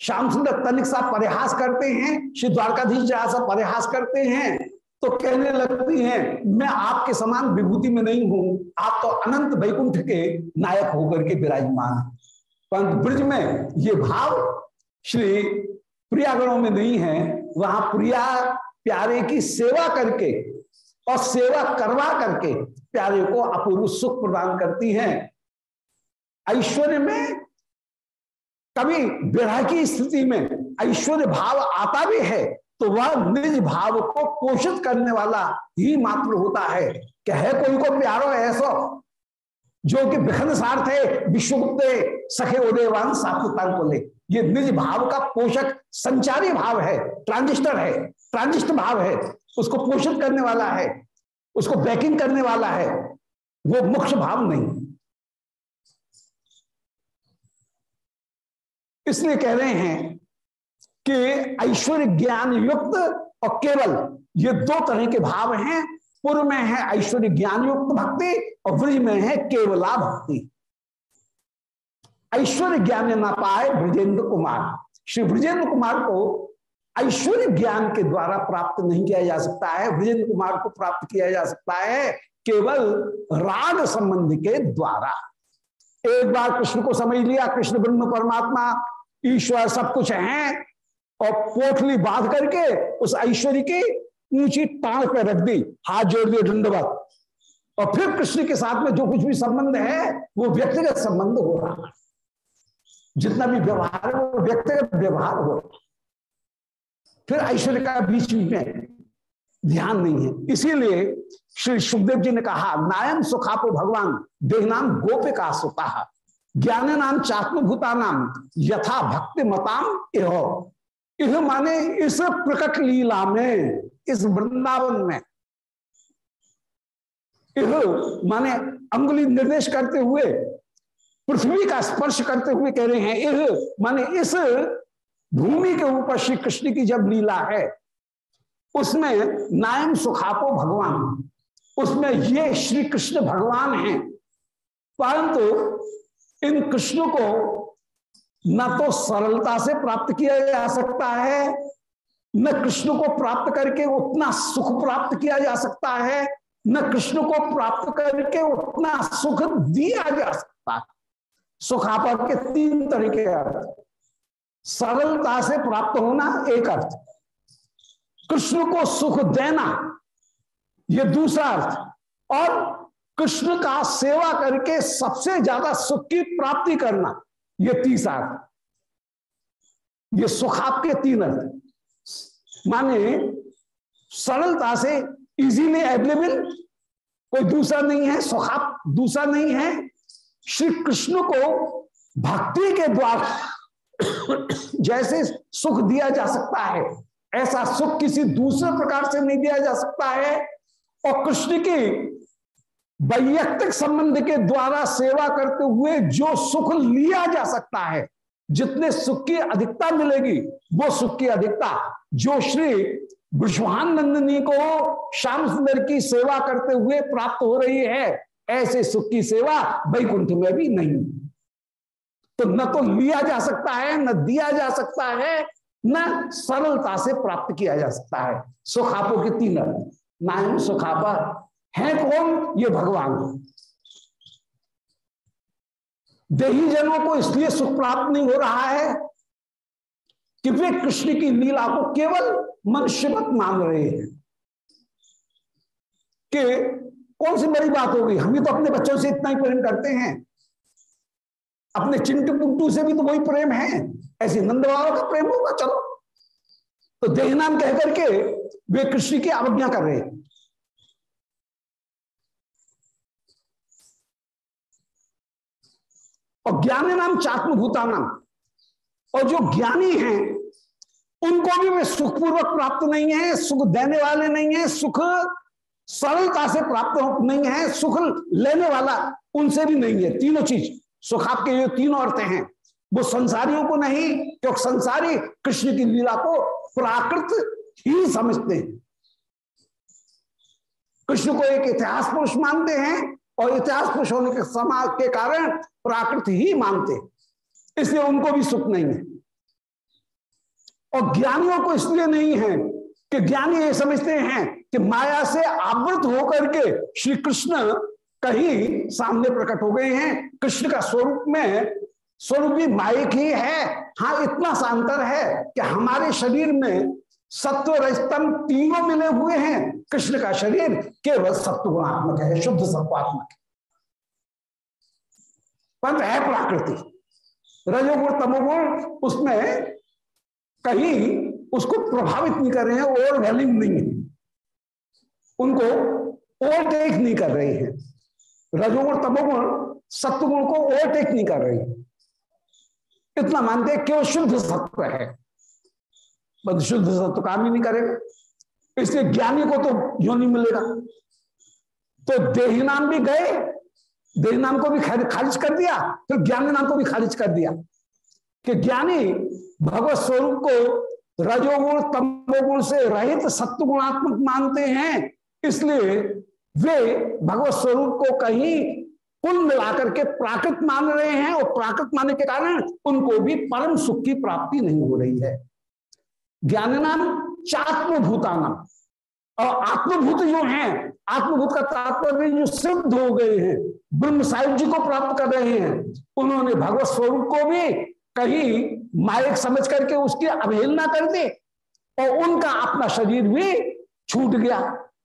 श्याम सुंदर तनिक सा परिहास करते हैं, श्री द्वारकाधीश जरा सा परिहास करते हैं तो कहने लगती हैं, मैं आपके समान विभूति में नहीं हूँ, आप तो अनंत वैकुंठ के नायक होकर के विराजमान परंतु ब्रज में ये भाव श्री प्रियागणों में नहीं है, वहाँ प्रिया प्यारे की सेवा करके और सेवा करवा करके प्यारे को अपूर्व सुख प्रदान करती हैं। ऐश्वर्य में कभी विरह की स्थिति में ऐश्वर्य भाव आता भी है तो वह निज भाव को पोषित करने वाला ही मात्र होता है। कि है कोई को प्यारो ऐसा, जो कि बिखन सार्थ है विश्वगुप्त सखे उदयवान सापुतान को ले। ये निज भाव का पोषक संचारी भाव है, ट्रांजिस्टर है, ट्रांजिस्ट भाव है, उसको पोषित करने वाला है, उसको बैकिंग करने वाला है, वो मुख्य भाव नहीं। इसलिए कह रहे हैं कि ऐश्वर्य ज्ञान युक्त और केवल ये दो तरह के भाव हैं। पूर्व में है ऐश्वर्य ज्ञान युक्त भक्ति और ब्रज में है केवला भक्ति। ऐश्वर्य ज्ञान न पाए ब्रजेंद्र कुमार। श्री ब्रजेंद्र कुमार को ऐश्वर्य ज्ञान के द्वारा प्राप्त नहीं किया जा सकता है। ब्रजेंद्र कुमार को प्राप्त किया जा सकता है केवल राग संबंध के द्वारा। एक बार कृष्ण को समझ लिया, कृष्ण ब्रह्म परमात्मा ईश्वर सब कुछ है, और पोटली बाँध करके उस ऐश्वर्य की ऊँची टांग पे रख दी, हाथ जोड़ दिए दंडवत और फिर कृष्ण के साथ में जो कुछ भी संबंध है, वो व्यक्तिगत संबंध हो रहा है। जितना भी व्यवहार है, वो व्यक्तिगत व्यवहार हो रहा फिर ऐश्वर्य का बीच में ध्यान नहीं है। इसीलिए श्री सुखदेव जी ने कहा, नायम सुखापो भगवान, देहनाम गोपिका सुता ज्ञान नाम चात्मभूता नाम यथा भक्ति मताम एहो इह माने इस प्रकट लीला में, इस वृंदावन में। इह माने अंगुली निर्देश करते हुए, पृथ्वी का स्पर्श करते हुए कह रहे हैं, इह माने इस भूमि के ऊपर श्री कृष्ण की जब लीला है, उसमें नायम सुखापो भगवान। उसमें ये श्री कृष्ण भगवान हैं। परंतु इन कृष्ण को न तो सरलता से प्राप्त किया जा सकता है, न कृष्ण को प्राप्त करके उतना सुख प्राप्त किया जा सकता है, न कृष्ण को प्राप्त करके उतना सुख दिया जा सकता है। सुखापर के तीन तरीके अर्थ सरलता से प्राप्त होना एक अर्थ। कृष्ण को सुख देना यह दूसरा अर्थ। और कृष्ण का सेवा करके सबसे ज़्यादा सुख की प्राप्ति करना यह तीसरा अर्थ ये सुख आपके तीन अर्थ माने सरलता से इजीली अवेलेबल कोई दूसरा नहीं है सुखाप दूसरा नहीं है। श्री कृष्ण को भक्ति के द्वारा जैसे सुख दिया जा सकता है, ऐसा सुख किसी दूसरे प्रकार से नहीं दिया जा सकता है। और कृष्ण की वैयक्तिक संबंध के द्वारा सेवा करते हुए जो सुख लिया जा सकता है, जितने सुख की अधिकता मिलेगी, वो सुख की अधिकता। जो श्री विश्वान नंदिनी को श्याम सुंदर की सेवा करते हुए प्राप्त हो रही है, ऐसे सुख की सेवा वैकुंठ में भी नहीं। तो न तो लिया जा सकता है, न दिया जा सकता है, न सरलता से प्राप्त किया जा सकता है। सुखापो के तीन नायम सुखापा है कौन? ये भगवान है। देही जनों को इसलिए सुख प्राप्त नहीं हो रहा है कि वे कृष्ण की लीला को केवल मनुष्यवत मान रहे हैं। कि कौन सी बड़ी बात हो गई? हम भी तो अपने बच्चों से इतना ही प्रेम करते हैं। अपने चिंटू पुंटू से भी तो वही प्रेम है। ऐसे नंद का प्रेम होगा, चलो। तो देह नाम कह करके वे कृष्ण की अवज्ञा कर रहे हैं। और ज्ञानी नाम चात्मभूता नाम। और जो ज्ञानी हैं, उनको भी वे सुखपूर्वक प्राप्त नहीं है, सुख देने वाले नहीं है, सुख सरलता से प्राप्त नहीं है, सुख लेने वाला उनसे भी नहीं है। तीनों चीज़, सुख आपके ये तीनों अर्थ हैं। वो संसारियों को नहीं, क्योंकि संसारी कृष्ण की लीला को प्राकृत ही समझते हैं। कृष्ण को एक इतिहास पुरुष मानते हैं और इतिहास पुरुष होने के समाज के कारण प्राकृत ही मानते इसलिए उनको भी सुख नहीं है। और ज्ञानियों को इसलिए नहीं है कि ज्ञानी ये समझते हैं कि माया से आवृत होकर के श्री कृष्ण कहीं सामने प्रकट हो गए हैं। कृष्ण का स्वरूप में, स्वरूप भी माइक ही है। हाँ इतना सांतर है कि हमारे शरीर में सत्व रजतम तीनों मिले हुए हैं। कृष्ण का शरीर केवल सत्व गुणात्मक है, शुद्ध सत्वात्मक है। पर है प्राकृति। रजोगुण, तमोगुण, उसमें कहीं उसको प्रभावित नहीं कर रहे हैं, ओवर वेलिंग नहीं है। उनको ओवरटेक नहीं कर रहे हैं। रजोगुण, तमोगुण, सत्वगुण को ओवरटेक नहीं कर रहे इतना मानते हैं केवल शुद्ध सत्व है। बस शुद्ध सत्व काम ही नहीं करेगा। इसलिए ज्ञानी को तो यो नहीं मिलेगा? तो देही नाम भी गए देह नाम को भी खारिज कर दिया फिर ज्ञान नाम को भी खारिज कर दिया। कि ज्ञानी भगवत स्वरूप को रजोगुण, तमोगुण से रहित सत्व गुणात्मक मानते हैं, इसलिए वे भगवत स्वरूप को कहीं कुल मिलाकर के प्राकृत मान रहे हैं और प्राकृत मानने के कारण उनको भी परम सुख की प्राप्ति नहीं हो रही है। ज्ञान नाम चात्मभूता नाम और आत्मभूत जो हैं, आत्मभूत का तात्पर्य जो सिद्ध हो गए हैं ब्रह्म साहिब जी को प्राप्त कर रहे हैं। उन्होंने भगवत स्वरूप को भी कहीं मायक समझ करके उसकी अवहेलना कर दी और उनका अपना शरीर भी छूट गया।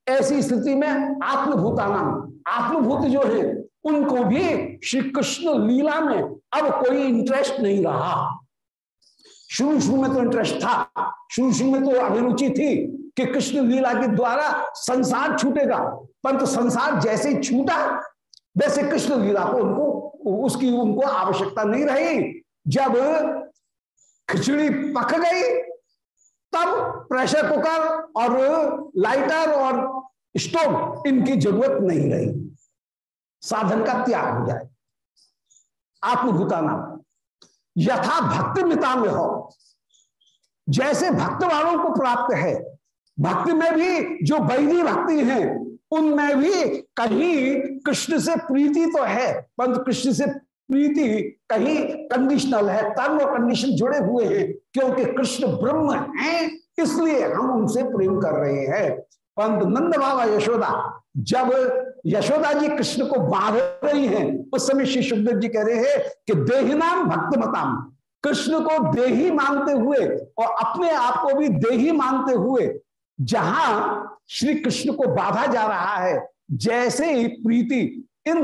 ऐसी स्थिति में आत्मभूता नाम आत्मभूत जो है, उनको भी श्री कृष्ण लीला में अब कोई इंटरेस्ट नहीं रहा। शुरू शुरू में तो इंटरेस्ट था, शुरू शुरू में तो अभिरुचि थी कि कृष्ण लीला के द्वारा संसार छूटेगा। परंतु तो संसार जैसे छूटा वैसे कृष्ण लीला को उनको, उसकी उनको आवश्यकता नहीं रही। जब खिचड़ी पक गई, तब प्रेशर कुकर और लाइटर और स्टोव इनकी ज़रूरत नहीं रही। साधन का त्याग हो जाए। आत्मभूता नाम यथा भक्ति मिता में हो। जैसे भक्त वालों को प्राप्त है, भक्ति में भी जो वैदी भक्ति है, उनमें भी कहीं कृष्ण से प्रीति तो है, परंतु कृष्ण से प्रीति कहीं कंडीशनल है और कंडीशन जुड़े हुए हैं, क्योंकि कृष्ण ब्रह्म हैं, इसलिए हम उनसे प्रेम कर रहे हैं। परंतु नंद बाबा यशोदा, जब यशोदा जी कृष्ण को बाँध रही हैं, उस समय श्री सुखदेव जी कह रहे हैं कि देहिनाम भक्त मताम कृष्ण को देही मानते हुए और अपने आप को भी देही मानते हुए, जहाँ श्री कृष्ण को बाधा जा रहा है जैसे ही प्रीति इन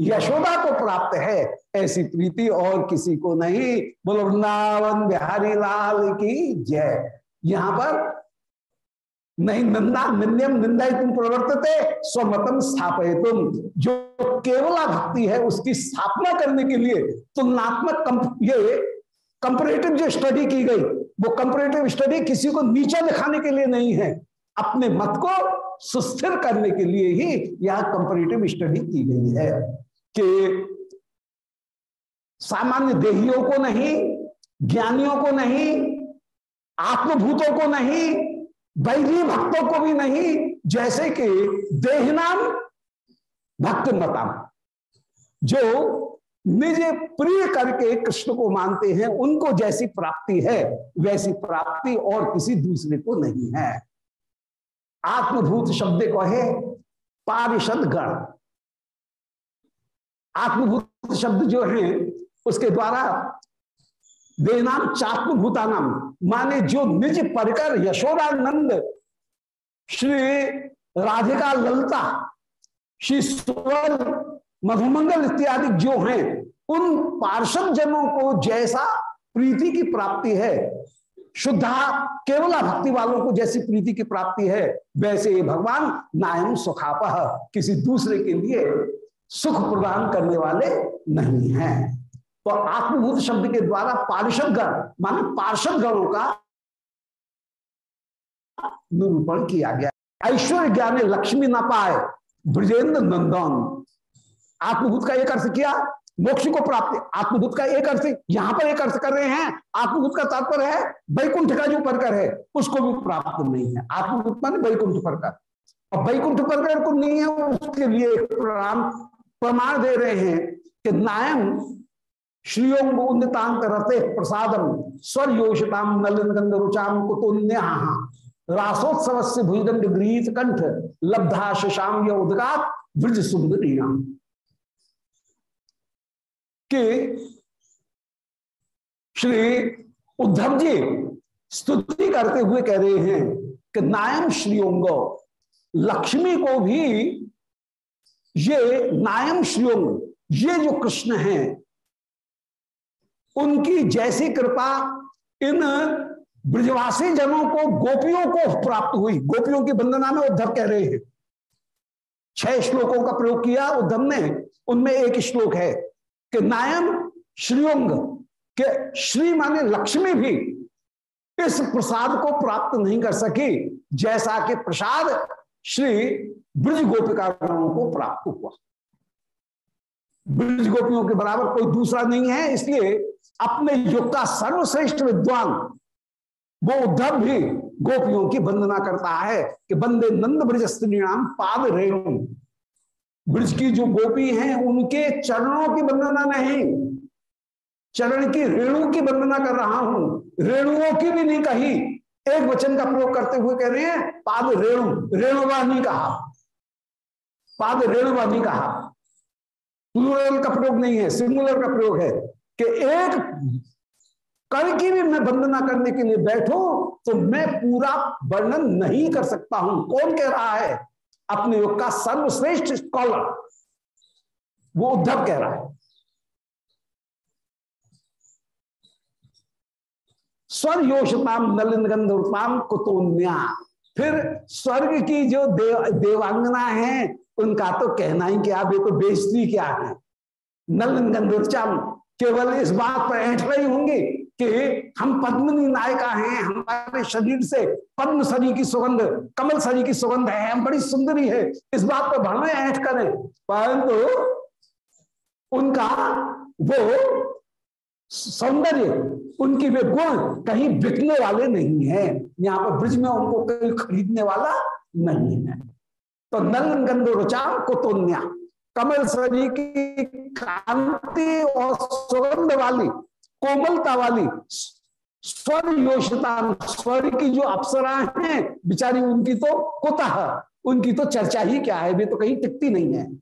यशोदा को प्राप्त है, ऐसी प्रीति और किसी को नहीं। बोलो, वृंदावन बिहारी लाल की जय। यहाँ पर नहीं, निंदा निंदम निंदा तुम प्रवर्तते स्वमतम स्थापय तुम जो केवला भक्ति है, उसकी स्थापना करने के लिए तुलनात्मक ये कंपरेटिव जो स्टडी की गई, वो कंपरेटिव स्टडी किसी को नीचा दिखाने के लिए नहीं है। अपने मत को सुस्थिर करने के लिए ही यह कंपरेटिव स्टडी की गई है कि सामान्य देहियों को नहीं, ज्ञानियों को नहीं, आत्मभूतों को नहीं, वैरी भक्तों को भी नहीं, जैसे कि देहनाम भक्त मताम जो निज प्रिय करके कृष्ण को मानते हैं, उनको जैसी प्राप्ति है, वैसी प्राप्ति और किसी दूसरे को नहीं है। आत्मभूत शब्द कहे, पारिषद गण। आत्मभूत शब्द जो है, उसके द्वारा देनाम चात्मभूता नाम माने जो निज परिकर यशोदानंद, श्री राधिका ललता श्री सुवल मधुमंगल इत्यादि जो हैं, उन पार्षद जनों को जैसा प्रीति की प्राप्ति है शुद्धा केवला भक्ति वालों को जैसी प्रीति की प्राप्ति है, वैसे ये भगवान नायम सुखाप, किसी दूसरे के लिए सुख प्रदान करने वाले नहीं हैं। तो आत्मभूत शब्द के द्वारा पार्षद गण माने पार्षद गणों का निरूपण किया गया। ऐश्वर्य ज्ञान लक्ष्मी न पाए, ब्रजेंद्र नंदन। आत्मभूत का एक अर्थ किया मोक्ष को प्राप्त आत्मभूत का एक अर्थ यहाँ पर एक अर्थ कर रहे हैं आत्मभूत का तात्पर्य है, वैकुंठ का जो परकर है, उसको भी प्राप्त नहीं है। आत्मभूत माने वैकुंठ परकर। और वैकुंठ परकर को नहीं है, उसके लिए प्रमाण प्रमाण दे रहे हैं कि नायम श्रीयोंग उन्नतांक रते प्रसादम स्वर योषताम नलिन रुचाम कुतुन्या। रासोत्सव से भुजदंड गृहित कंठ लब्धा शशाम या उदगात ब्रज सुंदरी कि श्री उद्धव जी स्तुति करते हुए कह रहे हैं कि नायम श्रीयोंग लक्ष्मी को भी ये नायम श्रीयोंग ये जो कृष्ण हैं, उनकी जैसी कृपा इन ब्रजवासी जनों को, गोपियों को प्राप्त हुई। गोपियों की वंदना में उद्धव कह रहे हैं। छह श्लोकों का प्रयोग किया, उद्धव ने, उनमें एक श्लोक है कि नायम श्रीयोंग के श्री माने लक्ष्मी भी इस प्रसाद को प्राप्त नहीं कर सकी, जैसा कि प्रसाद श्री ब्रज गोपिका को प्राप्त हुआ। ब्रज गोपियों के बराबर कोई दूसरा नहीं है, इसलिए अपने युग का सर्वश्रेष्ठ विद्वान, वो उद्धव भी गोपियों की वंदना करता है कि, बंदे नंद ब्रज स्त्री नाम पाद रेणु ब्रज की जो गोपी हैं, उनके चरणों की वंदना नहीं चरण की रेणु की वंदना कर रहा हूँ। रेणुओं की भी नहीं कही। एक वचन का प्रयोग करते हुए कह रहे हैं, पाद रेणु रेणुवा नहीं कहा पाद रेणुवा नहीं कहा प्लूरल का प्रयोग नहीं है सिंगुलर का प्रयोग है कि एक कल की भी मैं वंदना करने के लिए बैठू तो मैं पूरा वर्णन नहीं कर सकता हूँ। कौन कह रहा है? अपने युग का सर्वश्रेष्ठ स्कॉलर वो उद्धव कह रहा है। स्वर योषताम नलिन गंधुताम कुतोन्या। फिर स्वर्ग की जो देव, देवांगना है, उनका तो कहना ही क्या तो बेचती क्या है? नलिन गंधुचाम केवल इस बात पर ऐठ रही होंगी कि हम पद्मनी नायिका हैं, हमारे शरीर से पद्म सरी की सुगंध, कमल सरी की सुगंध है, हम बड़ी सुंदरी है। इस बात पर भरवे ऐठ करें। परंतु उनका वो सौंदर्य, उनकी वे गुण कहीं बिकने वाले नहीं है। यहाँ पर ब्रिज में उनको कहीं खरीदने वाला नहीं है। तो नल गंध रुचाम कुतुन्या, कमल सरी की कांति और सुगंध वाली, कोमलता वाली स्वर योषता स्वर की जो अप्सरा हैं, बिचारी उनकी तो कुतः, उनकी तो चर्चा ही क्या है? वे तो कहीं टिकती नहीं है।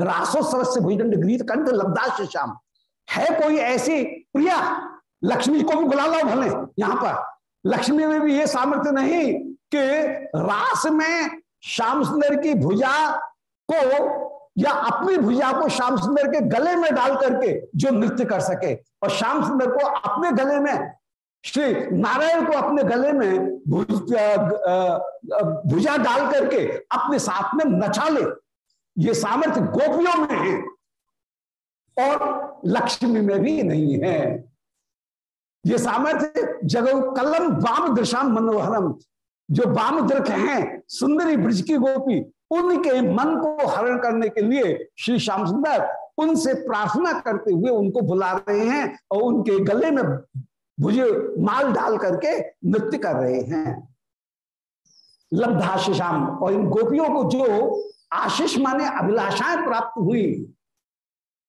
रासोत्सव से भुजदंड गृहित कंठ श्याम। है कोई ऐसी प्रिया? लक्ष्मी को भी बुला लो भले, यहाँ पर। लक्ष्मी में भी ये सामर्थ्य नहीं कि रास में श्याम सुंदर की भुजा को या अपनी भुजा को श्याम सुंदर के गले में डाल करके जो नृत्य कर सके और श्याम सुंदर को अपने गले में श्री नारायण को अपने गले में भुजा डाल करके अपने साथ में नचा ले। ये सामर्थ्य गोपियों में है और लक्ष्मी में भी नहीं है। ये सामर्थ्य जगह कलम वाम दृशा मनोहरम। जो वाम दृख हैं, सुंदरी ब्रज की गोपी, उनके मन को हरण करने के लिए श्री श्याम सुंदर उनसे प्रार्थना करते हुए उनको बुला रहे हैं और उनके गले में भुजे माल डाल करके नृत्य कर रहे हैं। लब्धाशीषाम और इन गोपियों को जो आशीष माने अभिलाषाएँ प्राप्त हुई,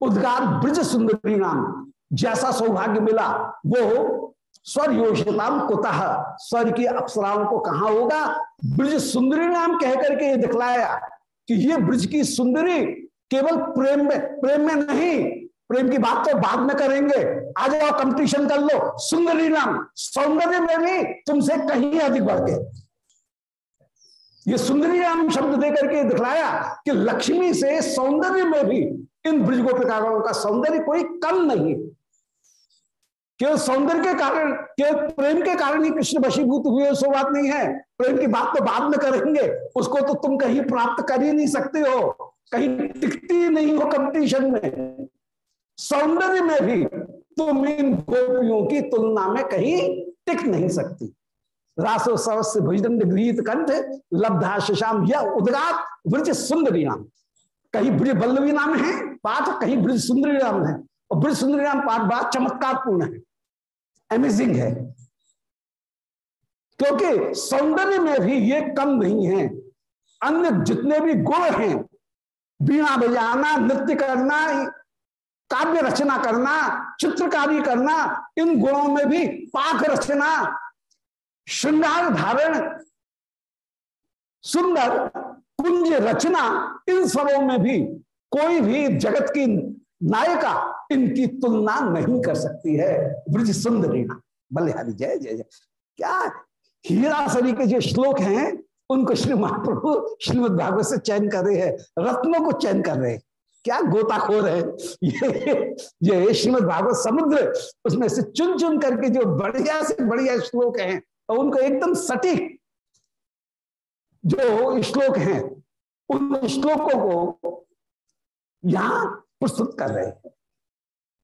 उद्गार ब्रज सुंदरी नाम जैसा सौभाग्य मिला, वो स्वर योषिताम कुतः, स्वर की अप्सराओं को कहा होगा? ब्रज सुंदरी नाम कह करके ये दिखलाया कि ये ब्रज की सुंदरी केवल प्रेम में प्रेम में नहीं प्रेम की बात तो बाद में करेंगे। आ जाओ कंपटीशन कर लो। सुंदरी नाम, सौंदर्य में भी तुमसे कहीं अधिक बढ़ के ये सुंदरी नाम शब्द देकर के दिखलाया कि लक्ष्मी से सौंदर्य में भी इन ब्रज गोपिकाओं का सौंदर्य कोई कम नहीं। केवल सौंदर्य के कारण, केवल प्रेम के कारण ही कृष्ण वशीभूत हुए सो बात नहीं है। प्रेम की बात तो बाद में करेंगे। उसको तो तुम कहीं प्राप्त कर ही नहीं सकते हो। कहीं टिकती नहीं हो कंपटीशन में। सौंदर्य में भी तुम इन गोपियों की तुलना में कहीं टिक नहीं सकती। रासोत्सव से भुजदंड गृहित कंठ लब्धा शिशाम यह उदगात ब्रज सुंदरी नाम कहीं ब्रज बल्लवी नाम है, पाठ, कहीं ब्रज सुंदरी नाम है। और ब्रज सुंदरी नाम पाठ बड़ा चमत्कार पूर्ण है। अमेजिंग है। क्योंकि सौंदर्य में भी ये कम नहीं है। अन्य जितने भी गुण हैं बीणा बजाना, नृत्य करना काव्य रचना करना, चित्रकारी करना, इन गुणों में भी पाक रचना। श्रृंगार धारण, सुंदर कुंज रचना, इन सबों में भी कोई भी जगत की नायिका इनकी तुलना नहीं कर सकती है। ब्रज सुंदरी बलिहारी जय जय जय। क्या हीरा सरी के जो श्लोक हैं, उनको श्री महाप्रभु श्रीमद भागवत से चयन कर रहे हैं, रत्नों को चयन कर रहे हैं। क्या गोताखोर है? ये ये श्रीमद भागवत समुद्र, उसमें से चुन चुन करके जो बढ़िया से बढ़िया श्लोक हैं, और उनको एकदम सटीक जो श्लोक हैं, उन श्लोकों को यहाँ प्रस्तुत कर रहे हैं।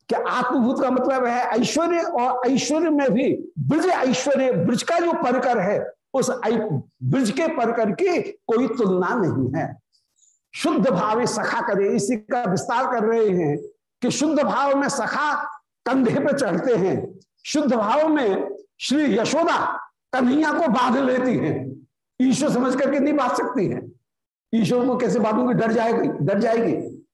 क्या आत्मभूत का मतलब है ऐश्वर्य, और ऐश्वर्य में भी ब्रज ऐश्वर्य, ब्रज का जो परकर है, उस ब्रज के परकर की कोई तुलना नहीं है। शुद्ध भाव सखा करे इसी का विस्तार कर रहे हैं कि शुद्ध भाव में सखा कंधे पे चढ़ते हैं। शुद्ध भाव में श्री यशोदा कन्हैया को बाँध लेती हैं। ईश्वर समझ करके नहीं बाँध सकती हैं? ईश्वर को कैसे बांधूँगी डर जाएगी डर जाएगी।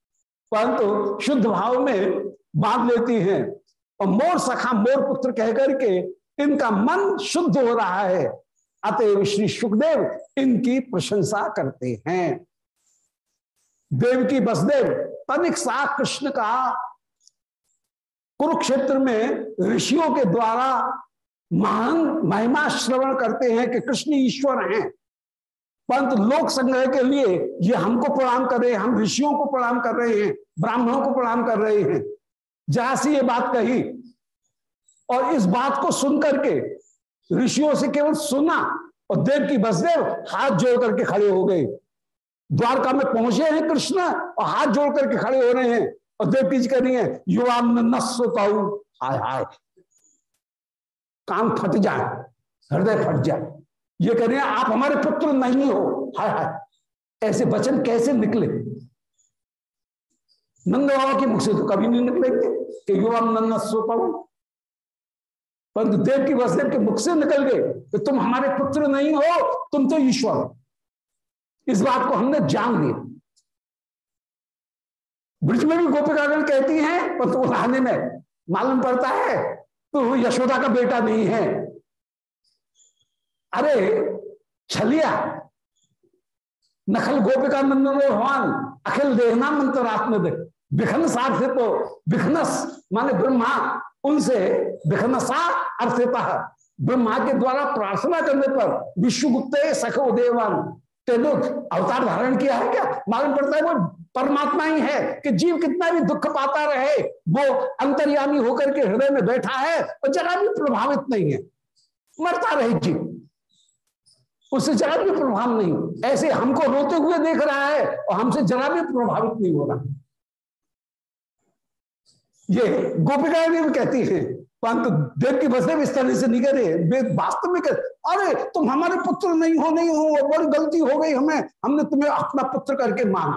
परंतु शुद्ध भाव में बाँध लेती हैं। और मोर सखा, मोर पुत्र कह करके इनका मन शुद्ध हो रहा है। अतएव श्री सुखदेव इनकी प्रशंसा करते हैं। देवकी बसदेव। तनिक सा कृष्ण का कुरुक्षेत्र में ऋषियों के द्वारा महान महिमा श्रवण करते हैं कि कृष्ण ईश्वर हैं। पंत लोक संग्रह के लिए ये हमको प्रणाम कर रहे हैं, हम ऋषियों को प्रणाम कर रहे हैं, ब्राह्मणों को प्रणाम कर रहे हैं। जहाँ से ये बात कही और इस बात को सुन करके ऋषियों से केवल सुना और देव की बसदेव हाथ जोड़ करके खड़े हो गए। द्वारका में पहुँचे हैं कृष्ण और हाथ जोड़ करके खड़े हो रहे हैं और देव जी कह रही है युवा नस्वताऊ हाय हाय। कान फट जाए, हृदय फट जाए। ये कह रहे हैं, आप हमारे पुत्र नहीं हो। हाय हाय। ऐसे वचन कैसे निकले? नंद बाबा के मुख से तो कभी नहीं निकलेंगे कि युवा नन्ना सोताऊ। परंतु देव की वसुदेव के मुख से निकल गए कि तुम हमारे पुत्र नहीं हो, तुम तो ईश्वर हो। इस बात को हमने जान लिया। ब्रिज में भी गोपिकागण कहती हैं पर तो रहने में मालूम पड़ता है तो यशोदा का बेटा नहीं है। अरे, छलिया, नखल गोपिका नंदन भगवान, अखिल देहना मंत्र आत्म दे विघन साथ से तो विघनस, माने ब्रह्मा, उनसे विघनसा अर्थिता। ब्रह्मा के द्वारा प्रार्थना करने पर विश्वगुप्त सखो देवान। तेनुक अवतार धारण किया है क्या? मालूम पड़ता है वो परमात्मा ही है कि जीव कितना भी दुख पाता रहे, वो अंतर्यामी होकर के हृदय में बैठा है और जरा भी प्रभावित नहीं है। मरता रहे जीव। उससे जरा भी प्रभाव नहीं। ऐसे हमको रोते हुए देख रहा है और हमसे जरा भी प्रभावित नहीं हो रहा। ये गोपिकाएँ भी कहती है परंतु देव की बसे इस तरह से नहीं करे वास्तव में अरे, तुम हमारे पुत्र नहीं हो नहीं हो बड़ी गलती हो गई हमें, हमने तुम्हें अपना पुत्र करके माना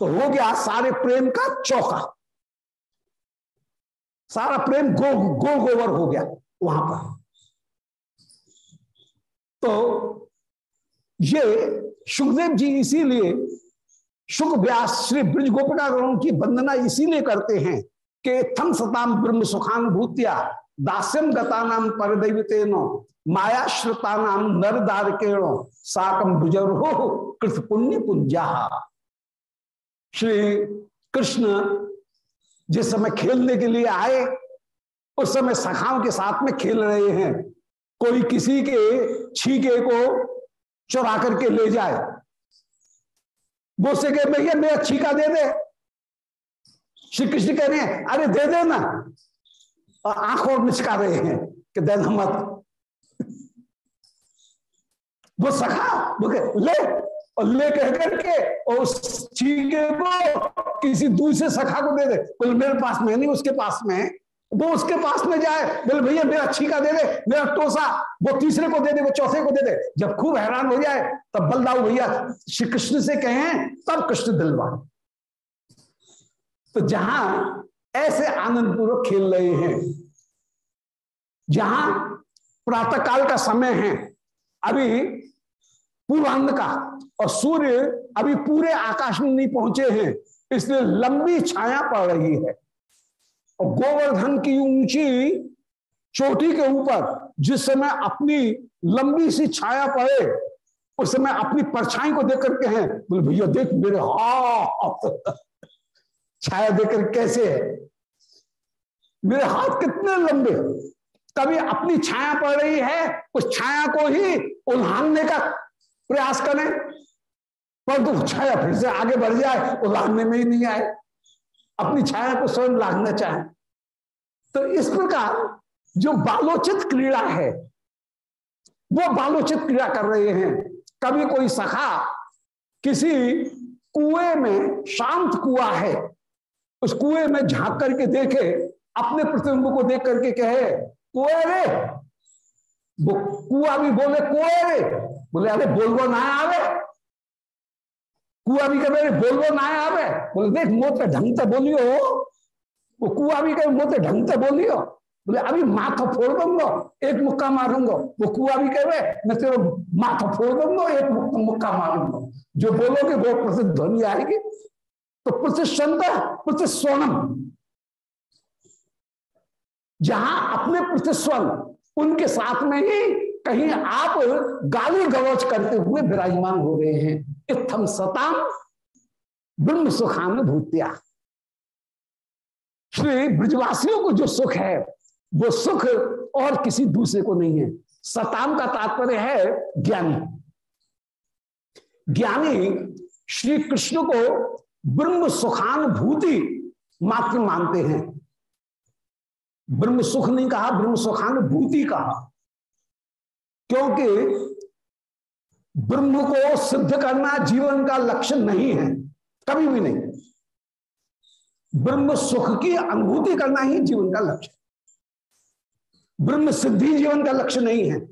तो हो गया सारे प्रेम का चौका। सारा प्रेम गो गो गोवर हो गया वहाँ पर। तो ये सुखदेव जी इसीलिए सुख व्यास श्री ब्रज गोपिकागणों की वंदना इसीलिए करते हैं कि थम सताम ब्रह्म सुखानुभूतिया दास्यम गता नाम परदैवतेनो माया श्रुता नाम नर दारकेणो साकम भुजर हो कृत पुण्य पुंजा श्री कृष्ण जिस समय खेलने के लिए आए, उस समय सखाओं के साथ में खेल रहे हैं, कोई किसी के छीके को चुरा करके ले जाए। वो से कहे, भैया, मेरा छीका दे दे। श्री कृष्ण कह रहे हैं, अरे दे दे ना और आँख और मिचका रहे हैं कि देना मत। वो सखा, वो ले। और ले कह करके, और उस छीके को किसी दूसरे सखा को दे दे। बोले, मेरे पास में नहीं, उसके पास में। वो उसके पास में जाए, बोले, भैया, मेरा छीका दे दे, मेरा टोसा, वो तीसरे को दे दे, वो चौथे को दे दे। जब खूब हैरान हो जाए, तब बलदाऊ भैया श्री कृष्ण से कहें, तब कृष्ण दिलवा तो जहाँ ऐसे आनंद पूर्वक खेल रहे हैं, जहाँ प्रातः काल का समय है, अभी पूर्वांध का, और सूर्य अभी पूरे आकाश में नहीं पहुँचे हैं, इसलिए लंबी छाया पड़ रही है। और गोवर्धन की ऊँची चोटी के ऊपर, जिस समय अपनी लंबी सी छाया पड़े, उस समय अपनी परछाई को देख करके हैं, बोले, भैया, देख मेरे हाथ। छाया देकर कैसे है? मेरे हाथ कितने लंबे कभी अपनी छाया पड़ रही है, उस छाया को ही उल्हानने का प्रयास करें। परंतु तो छाया फिर से आगे बढ़ जाए उल्हानने में ही नहीं आए। अपनी छाया को स्वयं लागना चाहे। तो इस प्रकार जो बालोचित क्रीड़ा है, वो बालोचित क्रीड़ा कर रहे हैं। कभी कोई सखा किसी कुएँ में शांत कुआ है उस कुएँ में झाँक करके देखे, अपने प्रतिबिंब को देख करके कहे, कुएँ रे! वो कुआ भी बोले, कुएँ रे! बोले, अरे बोलबो ना आवे। कुआ भी कहे बोलबो ना आवे। बोले, देख मोते ढंग से बोलियो वो कुआ भी कहे मोते ढंग से बोलियो। बोले, अभी माथा फोड़ दूँगा, एक मुक्का मारूँगा। वो कुआ भी कहे, मैं तेरे माथा फोड़ दूँगा, एक मुक्का मारूँगा। जो बोलोगे, वो प्रसिद्ध ध्वनि आएगी। तो प्रतिशंत प्रतिस्वर्णम जहाँ अपने प्रतिस्वन उनके साथ में ही कहीं आप गाली गलौच करते हुए विराजमान हो रहे हैं। इतम सताम ब्रह्म सुखान भूत्या। श्री ब्रजवासियों को जो सुख है, वो सुख और किसी दूसरे को नहीं है। सताम का तात्पर्य है ज्ञानी। ज्ञानी श्री कृष्ण को ब्रह्म सुखानुभूति मात्र मानते हैं। ब्रह्म सुख नहीं कहा, ब्रह्म सुखानुभूति कहा। क्योंकि ब्रह्म को सिद्ध करना जीवन का लक्ष्य नहीं है, कभी भी नहीं। ब्रह्म सुख की अनुभूति करना ही जीवन का लक्ष्य ब्रह्म सिद्धि जीवन का लक्ष्य नहीं है।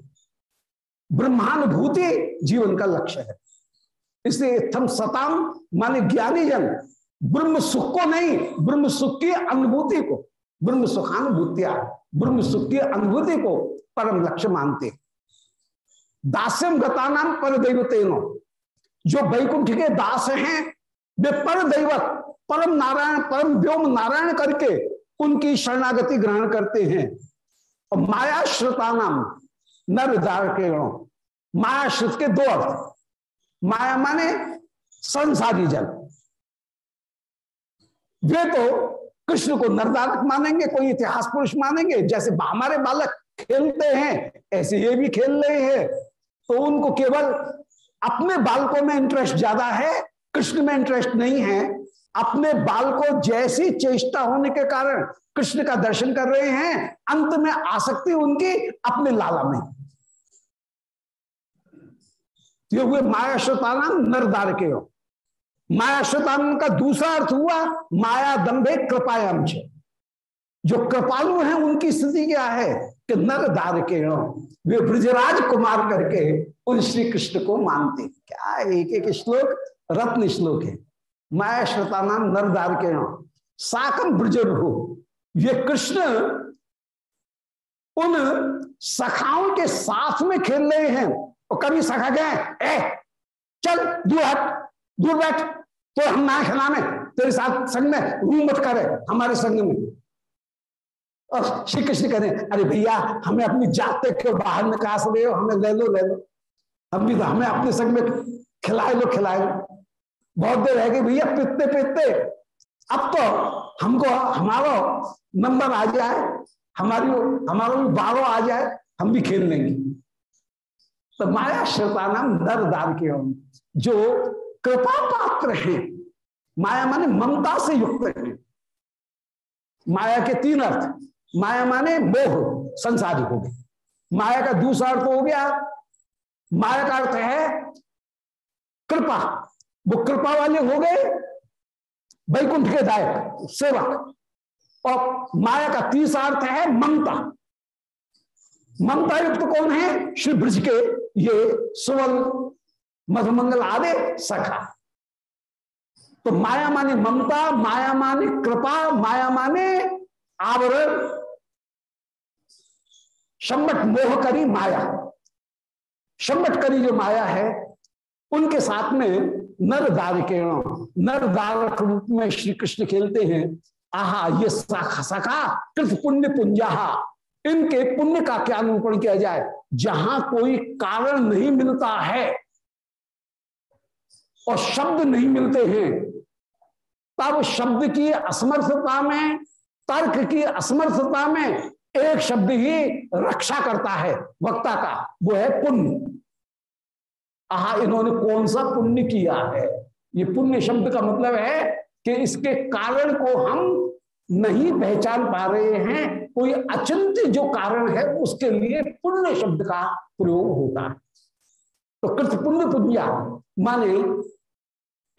ब्रह्मानुभूति जीवन का लक्ष्य है। इसलिए थम सताम, माने ज्ञानी जन, ब्रह्म सुख को नहीं, ब्रह्म सुख की अनुभूति को, ब्रह्म सुखानुभूतिया, ब्रह्म सुख की अनुभूति को परम लक्ष्य मानते। दास्यम गता नाम पर दैवतेनो जो वैकुंठ के दास हैं, वे पर दैवत परम नारायण, परम व्योम नारायण करके उनकी शरणागति ग्रहण करते हैं। और माया श्रुता नाम नर के माया श्रुत के दो अर्थ। माया माने संसारी जन वे तो कृष्ण को नरदारक मानेंगे, कोई इतिहास पुरुष मानेंगे, जैसे हमारे बालक खेलते हैं, ऐसे ये भी खेल रहे हैं। तो उनको केवल अपने बालकों में इंटरेस्ट ज़्यादा है, कृष्ण में इंटरेस्ट नहीं है। अपने बाल को जैसी चेष्टा होने के कारण कृष्ण का दर्शन कर रहे हैं, अंत में आसक्ति उनकी अपने लाला में। ये हुए माया श्रोताना नरदार के हो माया श्रोतान का दूसरा अर्थ हुआ, माया दंभे कृपायाम जो कृपालु हैं, उनकी स्थिति क्या है? कि नर दार के वे ब्रजराज कुमार करके उन श्री कृष्ण को मानते क्या एक एक श्लोक, रत्न श्लोक है। माया श्रोता नाम नर दार के साकम ब्रज हो ये कृष्ण उन सखाओं के साथ में खेल रहे हैं। और कभी सखा गए ए, चल, दूर हट, दूर बैठ तो हम ना खिलाने तेरे साथ संग में रू मत करे, हमारे संग में। और श्री कृष्ण कहते अरे भैया, हमें अपनी जात के बाहर में कहा से हो, हमें ले लो ले लो। हम भी तो हमें अपने संग में खिलाए लो खिलाए लो। बहुत देर है कि भैया पिटते पिटते अब तो हमको, हमारा नंबर आ जाए, हमारी, हमारा भी बारो आ जाए, हम भी खेल लेंगे। तो माया श्रोता नाम नर दार के जो कृपा पात्र हैं, माया माने ममता से युक्त है। माया के तीन अर्थ, माया माने मोह, संसारी हो गए माया का दूसरा अर्थ हो गया, माया का अर्थ है कृपा। वो कृपा वाले हो गए, वैकुंठ के दायक, सेवक। और माया का तीसरा अर्थ है ममता। ममता युक्त कौन है? श्री ब्रज के ये सुवल मधुमंगल आदि सखा तो माया माने ममता, माया माने कृपा, माया माने आवरण, शंबट मोह करी माया। शंबट करी जो माया है, उनके साथ में नर दारकेण नर दारक रूप में श्री कृष्ण खेलते हैं। आहा, ये सखा सखा कृत पुण्य पुंजा इनके पुण्य का क्या अनुरूपण किया जाए? जहाँ कोई कारण नहीं मिलता है और शब्द नहीं मिलते हैं, तब शब्द की असमर्थता में, तर्क की असमर्थता में एक शब्द ही रक्षा करता है, वक्ता का, वो है पुण्य। आहा, इन्होंने कौन सा पुण्य किया है? ये पुण्य शब्द का मतलब है कि इसके कारण को हम नहीं पहचान पा रहे हैं कोई अचिंत्य जो कारण है, उसके लिए पुण्य शब्द का प्रयोग होता है। तो कृत पुण्य पुण्या माने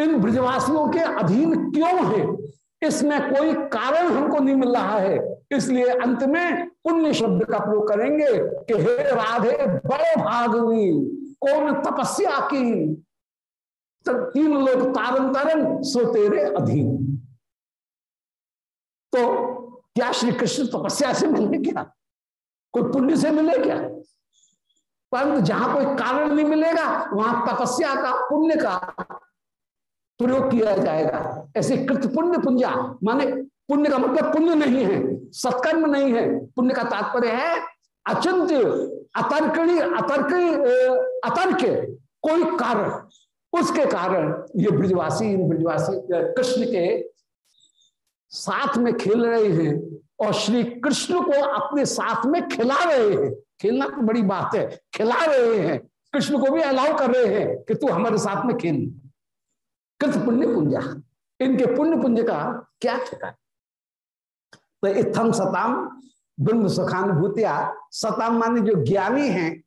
इन ब्रजवासियों के अधीन क्यों है? इसमें कोई कारण हमको नहीं मिल रहा है। इसलिए अंत में पुण्य शब्द का प्रयोग करेंगे कि हे राधे, बड़े भागवी, कौन तपस्या की? तीन लोग तारन तारन सो तेरे अधीन। तो क्या श्री कृष्ण तपस्या से मिले क्या? कोई पुण्य से मिले क्या? परंतु जहाँ कोई कारण नहीं मिलेगा, वहाँ तपस्या का, पुण्य का प्रयोग किया जाएगा। ऐसे कृत पुण्य पुंजा, माने पुण्य का मतलब पुण्य नहीं है, सत्कर्म नहीं है, पुण्य का तात्पर्य है अचिंत अतर्कणी अतर्क अतर्क कोई कारण। उसके कारण ये ब्रजवासी ब्रजवासी कृष्ण के साथ में खेल रहे हैं और श्री कृष्ण को अपने साथ में खिला रहे हैं। खेलना तो बड़ी बात है। खिला रहे हैं। कृष्ण को भी अलाउ कर रहे हैं कि तू हमारे साथ में खेल। कृत पुण्य पुंजा। इनके पुण्य पुंज का क्या ठिकाना? तो इतम सताम ब्रह्म सुखानुभूतिया। सताम माने जो ज्ञानी हैं,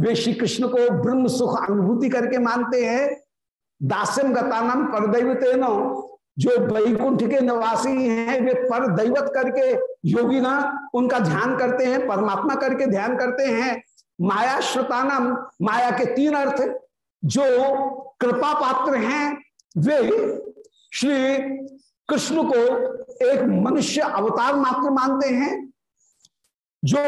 वे श्री कृष्ण को ब्रह्म सुख अनुभूति करके मानते हैं। दास्यम गतानम परदैवतेनो जो वैकुंठ के निवासी हैं, वे पर दैवत करके योगी ना, उनका ध्यान करते हैं, परमात्मा करके ध्यान करते हैं। माया श्रुतानम, माया के तीन अर्थ, जो कृपा पात्र हैं, वे श्री कृष्ण को एक मनुष्य अवतार मात्र मानते हैं। जो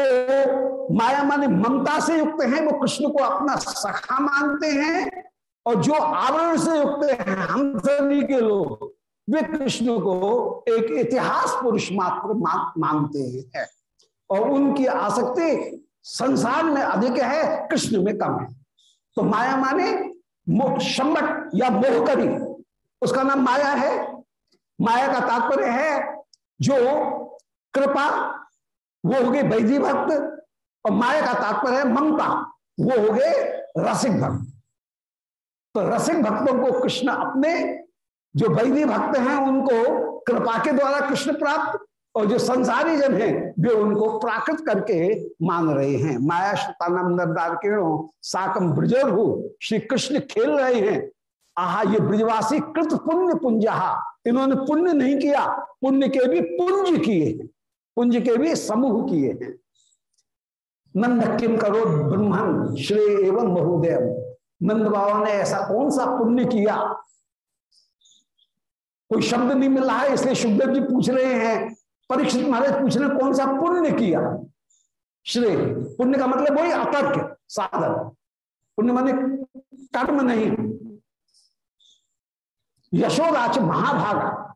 माया माने ममता से युक्त हैं, वो कृष्ण को अपना सखा मानते हैं। और जो आवरण से युक्त हैं हम सभी के लोग वे कृष्ण को एक इतिहास पुरुष मात्र मानते हैं। और उनकी आसक्ति संसार में अधिक है, कृष्ण में कम है। तो माया माने शंबट या मोहकरी। उसका नाम माया है। माया का तात्पर्य है जो कृपा, वो हो गए वैधि भक्त, और माया का तात्पर्य है ममता, वो हो गए रसिक भक्त। तो रसिक भक्तों को कृष्ण अपने जो वैधि भक्त हैं, उनको कृपा के द्वारा कृष्ण प्राप्त और जो संसारी जन हैं, वे उनको प्राकृत करके मान रहे हैं। माया श्रुतानम नरदार किरणों साकम श्री कृष्ण खेल रहे हैं। आहा, ये ब्रजवासी कृत पुण्य पुंजहा। इन्होंने पुण्य नहीं किया, पुण्य के भी पुंज किए हैं, पुंज के भी समूह किए हैं। नंद किम करो ब्रह्मन श्री एवं महोदय नंद बाबा ने ऐसा कौन सा पुण्य किया? कोई शब्द नहीं मिल रहा है, इसलिए सुखदेव जी पूछ रहे हैं। परीक्षित महाराज पूछ रहे कौन सा पुण्य किया? श्रेय। पुण्य का मतलब वही अतर्क, साधन। पुण्य माने कर्म नहीं। यशोराज महाभागा।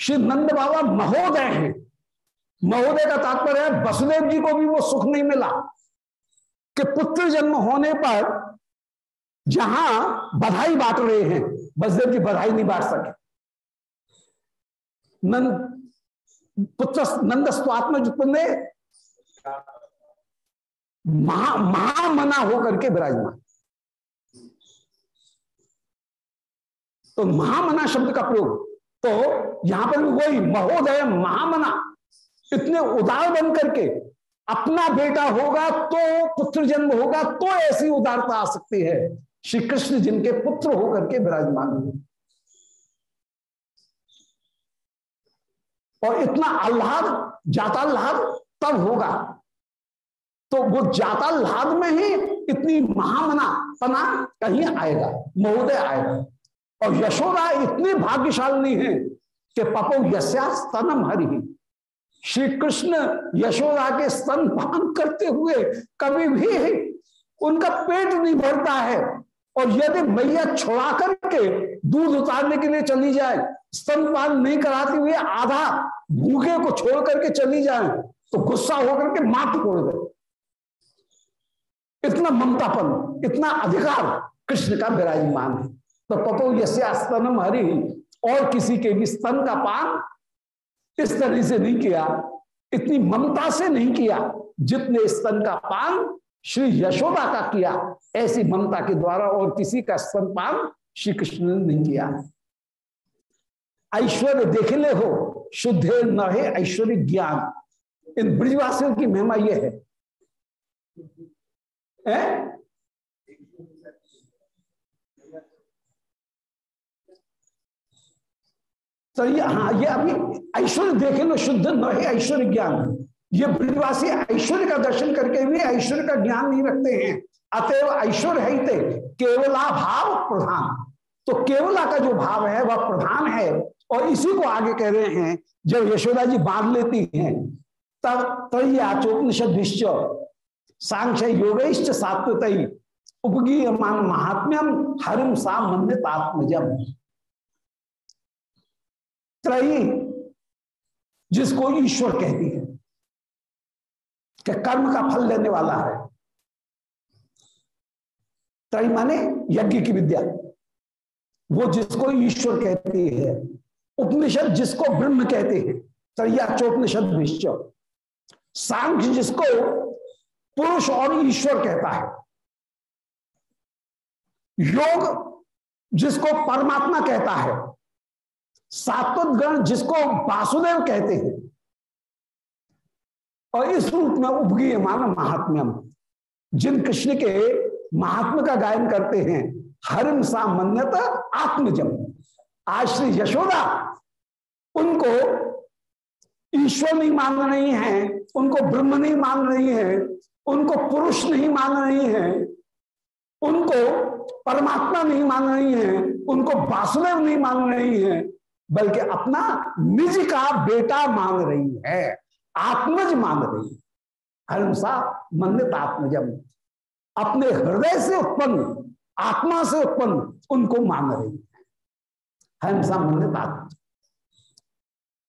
श्री नंद बाबा महोदय हैं। महोदय का तात्पर्य है, वसुदेव जी को भी वो सुख नहीं मिला। कि पुत्र जन्म होने पर जहाँ बधाई बांट रहे हैं वसुदेव जी बधाई नहीं बांट सके। नंद पुत्र नंद स्वात्म ने महा महामना होकर के विराजमान। तो महामना शब्द का प्रयोग तो यहाँ पर भी वही महोदय महामना इतने उदार बन करके अपना बेटा होगा तो पुत्र जन्म होगा तो ऐसी उदारता आ सकती है। श्री कृष्ण जिनके पुत्र होकर के विराजमान हुए। और इतना आह्लाद जाता लाद तब होगा। तो वो जाता लाद में ही इतनी महामना पना कहीं आएगा, महोदय आएगा। और यशोदा इतनी भाग्यशाली है कि पपो यस्या स्तनम हरि। श्री कृष्ण यशोदा के स्तन पान करते हुए कभी भी उनका पेट नहीं भरता है। और यदि मैया छुड़ा करके दूध उतारने के लिए चली जाए स्तनपान नहीं कराती हुई आधा भूखे को छोड़ करके चली जाए तो गुस्सा होकर के मात तोड़ गए इतना ममतापन इतना अधिकार कृष्ण का विराजमान है। तो पतो स्तनम हरि, और किसी के भी स्तन का पान इस तरह से नहीं किया, इतनी ममता से नहीं किया, जितने स्तन का पान श्री यशोदा का किया ऐसी ममता के द्वारा और किसी का स्तनपान श्री कृष्ण ने नहीं किया। ऐश्वर्य देख ले हो शुद्ध न है ऐश्वर्य ज्ञान। इन ब्रिजवासियों की महिमा यह है, है? तो ये हाँ ये अभी ऐश्वर्य देखे लो शुद्ध न है ऐश्वर्य ज्ञान। ये ब्रिजवासी ऐश्वर्य का दर्शन करके भी ऐश्वर्य का ज्ञान नहीं रखते हैं। अतएव ऐश्वर्य है थे केवला भाव प्रधान। तो केवला का जो भाव है, वह प्रधान है। और इसी को आगे कह रहे हैं, जब यशोदा जी बाँध लेती हैं, तब तय आचोपनिषद सांख्य योगिश्च सात्वत उपगीयमान महात्म्यम हरिम सा मंदित आत्मजम त्रयी, जिसको ईश्वर कहती है। कि कर्म का फल लेने वाला है। त्रय माने यज्ञ की विद्या। वो जिसको ईश्वर कहती है, उपनिषद जिसको ब्रह्म कहते हैं त्रया चोपनिषद विश्व सांख्य जिसको पुरुष और ईश्वर कहता है। योग जिसको परमात्मा कहता है। सात्वत गण जिसको वासुदेव कहते हैं और इस रूप में उपगीय मान महात्म्यम। जिन कृष्ण के महात्मा का गायन करते हैं, हरिम सा मन्यत आत्मजम। आज श्री यशोदा, उनको ईश्वर नहीं मान रही हैं, उनको ब्रह्म नहीं मान रही हैं, उनको पुरुष नहीं मान रही हैं, उनको परमात्मा नहीं मान रही हैं, उनको वासुदेव नहीं मान रही हैं, बल्कि अपना निज का बेटा मान रही है। आत्मज मान रही है। हंसा मंदित आत्मजम। अपने हृदय से उत्पन्न, आत्मा से उत्पन्न, उनको मान रही है। हंसा मंदित आत्मज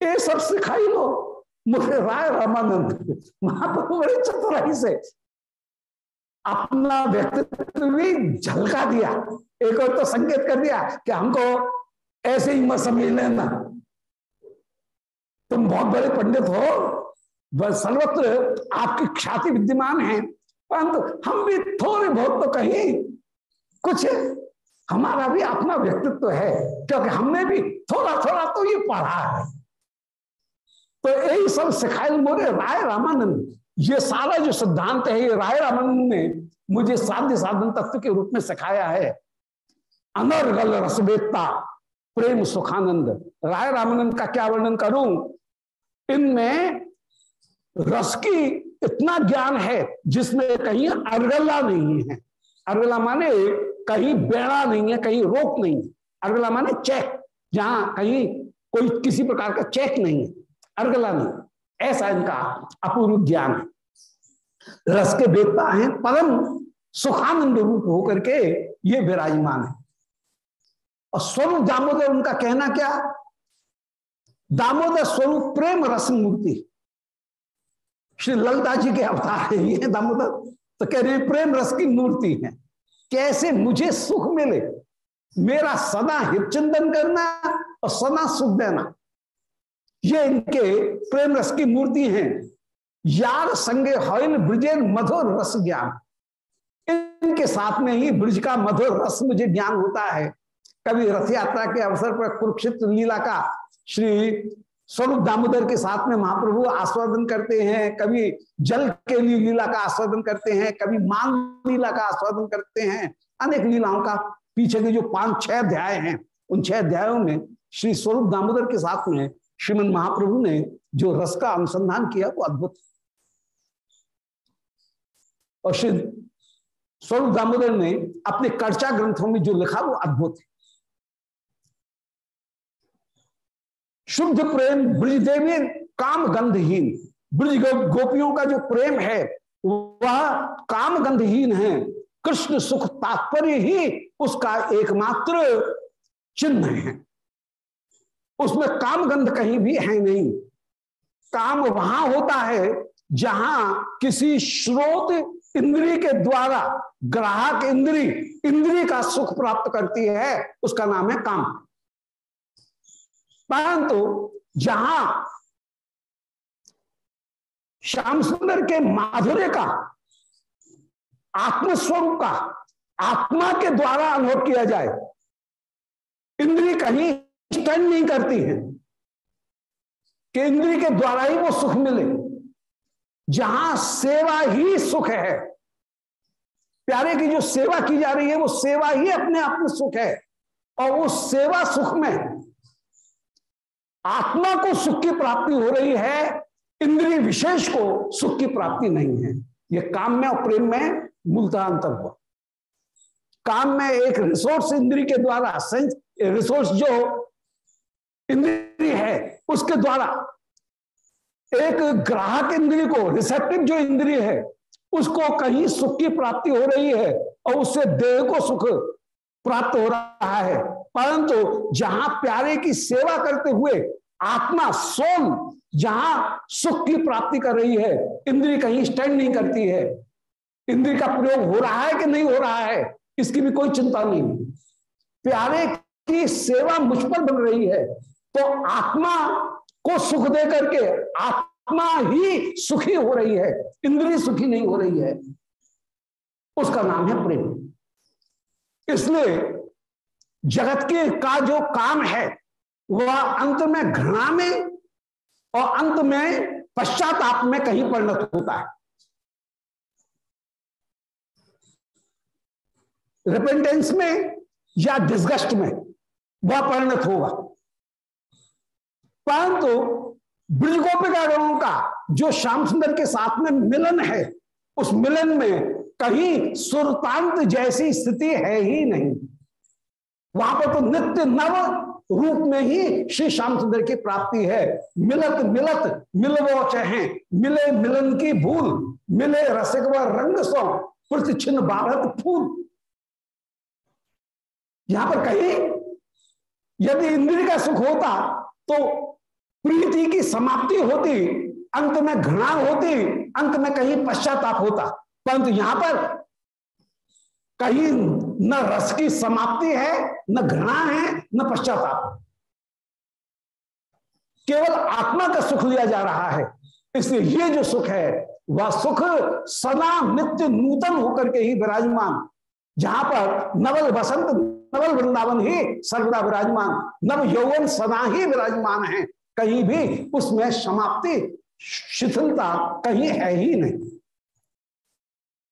ये सब सिखाई लो। मुझे राय रामानंद, महाप्रभु बड़े चतुराई से। अपना व्यक्तित्व भी झलका दिया। एक और तो संकेत कर दिया कि हमको ऐसे ही मत समझ लेना। तुम बहुत बड़े पंडित हो। सर्वत्र आपकी ख्याति विद्यमान है। परंतु हम भी थोड़े बहुत तो कहीं, कुछ हमारा भी अपना व्यक्तित्व है, क्योंकि हमने भी थोड़ा थोड़ा तो ये पढ़ा है। तो यही सब सिखाए मोरे राय रामानंद। ये सारा जो सिद्धांत है, ये राय रामानंद ने मुझे साध्य साधन तत्व के रूप में सिखाया है। अनर्गल रसवेत्ता प्रेम सुखानंद। राय रामानंद का क्या वर्णन करूँ? इनमें रस की इतना ज्ञान है जिसमें कहीं अर्गला नहीं है। अर्गला माने कहीं बेड़ा नहीं है, कहीं रोक नहीं है। अर्गला माने चेक, जहाँ कहीं कोई किसी प्रकार का चेक नहीं है। अर्गला नहीं, ऐसा इनका अपूर्व ज्ञान है। रस के वेदता है, परम सुखानंद रूप होकर के ये विराजमान है। और स्वरूप दामोदर उनका कहना क्या? दामोदर स्वरूप प्रेम रस मूर्ति श्री ललिता जी के अवतार है, ये दामोदर। तो कह रहे प्रेम रस की मूर्ति है। कैसे मुझे सुख मिले? मेरा सदा हित चिंतन करना और सदा सुख देना। ये इनके प्रेम रस की मूर्ति है। यार संगे हॉल ब्रिजेन मधुर रस ज्ञान। इनके साथ में ही ब्रिज का मधुर रस मुझे ज्ञान होता है। कभी रथ यात्रा के अवसर पर कुरुक्षेत्र लीला का श्री स्वरूप दामोदर के साथ में महाप्रभु आस्वादन करते हैं, कभी जल के लिए लीला का आस्वादन करते हैं, कभी मान लीला का आस्वादन करते हैं। अनेक लीलाओं का पीछे के जो पाँच, छह अध्याय हैं, उन छह अध्यायों में श्री स्वरूप दामोदर के साथ में श्रीमद महाप्रभु ने जो रस का अनुसंधान किया, वो अद्भुत। और श्री स्वरूप दामोदर ने अपने कर्चा ग्रंथों में जो लिखा, वो अद्भुत है। शुद्ध प्रेम ब्रज देवी काम गंधहीन ब्रज गोपियों का जो प्रेम है, वह काम गंधहीन है। कृष्ण सुख तात्पर्य ही उसका एकमात्र चिन्ह है। उसमें काम गंध कहीं भी है नहीं। काम वहाँ होता है जहाँ किसी श्रोत इंद्री के द्वारा, ग्राहक इंद्री इंद्री का सुख प्राप्त करती है, उसका नाम है काम। परंतु जहाँ श्याम सुंदर के माधुर्य का, आत्मस्वरूप का, आत्मा के द्वारा अनुभव किया जाए इंद्री कहीं स्टैंड नहीं करती है। कि इंद्री के द्वारा ही वो सुख मिले। जहाँ सेवा ही सुख है, प्यारे की जो सेवा की जा रही है, वो सेवा ही अपने आप में सुख है। और उस सेवा सुख में आत्मा को सुख की प्राप्ति हो रही है, इंद्रिय विशेष को सुख की प्राप्ति नहीं है। ये काम में और प्रेम में मूलता अंतर हुआ। काम में एक रिसोर्स इंद्री के द्वारा रिसोर्स जो इंद्री है, उसके द्वारा एक ग्राहक इंद्रिय को रिसेप्टिव जो इंद्रिय है, उसको कहीं सुख की प्राप्ति हो रही है और उससे देह को सुख प्राप्त हो रहा है। परंतु जहाँ प्यारे की सेवा करते हुए आत्मा सोल जहाँ सुख की प्राप्ति कर रही है इंद्री कहीं स्टैंड नहीं करती है। इंद्री का प्रयोग हो रहा है कि नहीं हो रहा है, इसकी भी कोई चिंता नहीं। प्यारे की सेवा मुझ पर बन रही है तो आत्मा को सुख दे करके आत्मा ही सुखी हो रही है, इंद्रिय सुखी नहीं हो रही है। उसका नाम है प्रेम। इसलिए जगत के का जो काम है, वह अंत में घृणा में और अंत में पश्चाताप में कहीं परिणत होता है। रिपेंटेंस में या डिस्गस्ट में वह परिणत होगा। परंतु ब्रजगोपिका गणों का जो श्याम सुंदर के साथ में मिलन है, उस मिलन में कहीं सुरतांत जैसी स्थिति है ही नहीं। वहाँ पर तो नित्य नव रूप में ही श्री श्याम सुंदर की प्राप्ति है। मिलत मिलत मिलवो चाहे। मिले मिलन की भूल, मिले रसिक व रंग सो प्रतिचिन भारत फूल। यहाँ पर कहीं यदि इंद्रिय का सुख होता तो प्रीति की समाप्ति होती, अंत में घृणा होती, अंत में कहीं पश्चाताप होता। परंतु यहाँ पर कहीं न रस की समाप्ति है, न घृणा है, न पश्चाताप केवल आत्मा का सुख लिया जा रहा है, इसलिए ये जो सुख है, वह सुख सदा नित्य नूतन होकर के ही विराजमान। जहाँ पर नवल बसंत नवल वृंदावन ही सर्वदा विराजमान, नव यौवन सदा ही विराजमान है। कहीं भी उसमें समाप्ति, शिथिलता कहीं है ही नहीं।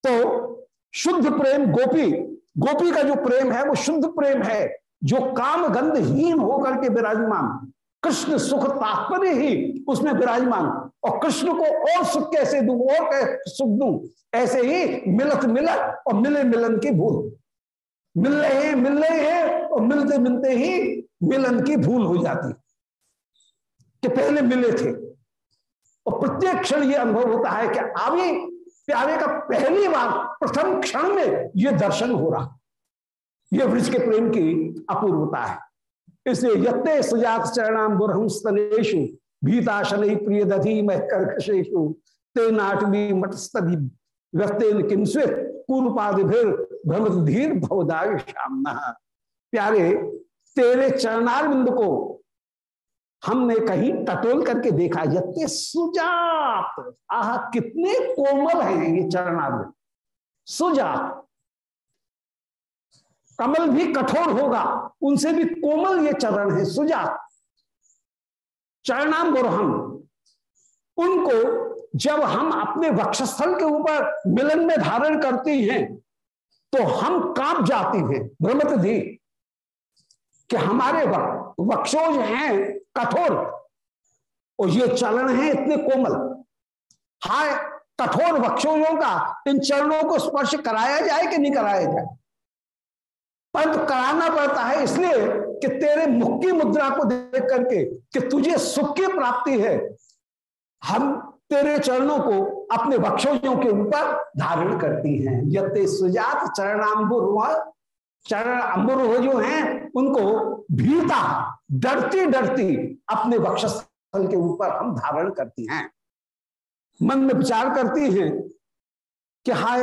तो शुद्ध प्रेम गोपी गोपी का जो प्रेम है, वो शुद्ध प्रेम है, जो काम गंधहीन होकर के विराजमान, कृष्ण सुख तात्पर्य ही उसमें विराजमान। और कृष्ण को और सुख कैसे दू, और सुख दू? ऐसे ही मिलत मिलत और मिले मिलन की भूल। मिल रहे हैं मिल रहे हैं और मिलते मिलते ही मिलन की भूल हो जाती। कि पहले मिले थे। और प्रत्येक क्षण ये अनुभव होता है कि अभी प्यारे का पहली बार, प्रथम क्षण में ये दर्शन हो रहा। ये वृक्ष के प्रेम की अपूर्वता है। इसलिए यत्ते सुजात चरणाम बुरहम स्तनेशु भीताशन प्रिय दधी मह कर्कशेशु ते नाटवी मटस्तधि व्यक्तेन किमस्वे पूर्वपादिभिर भ्रमत धीर भवदाय श्याम प्यारे, तेरे चरणारविंद को हमने कहीं टटोल करके देखा, यत्ते सुजात। आह, कितने कोमल हैं ये चरणारविंद सुजात। कमल भी कठोर होगा, उनसे भी कोमल ये चरण है, सुजात। चरणाम हम, उनको जब हम अपने वक्षस्थल के ऊपर मिलन में धारण करते हैं तो हम काँप जाते हैं, भ्रमत कि हमारे वक्षोज हैं कठोर। और ये चरण है इतने कोमल। हाय, कठोर वक्षों का, इन चरणों को स्पर्श कराया जाए कि नहीं कराया जाए? परंतु कराना पड़ता है इसलिए कि तेरे मुख की मुद्रा को देख करके कि तुझे सुख की प्राप्ति है। हम तेरे चरणों को अपने वक्षोजों के ऊपर धारण करती हैं। यते सुजात चरणाम्बुर चरण अंबुर जो हैं उनको भीता डरती डरती अपने वक्षस्थल के ऊपर हम धारण करती हैं। मन में विचार करती हैं कि हाय,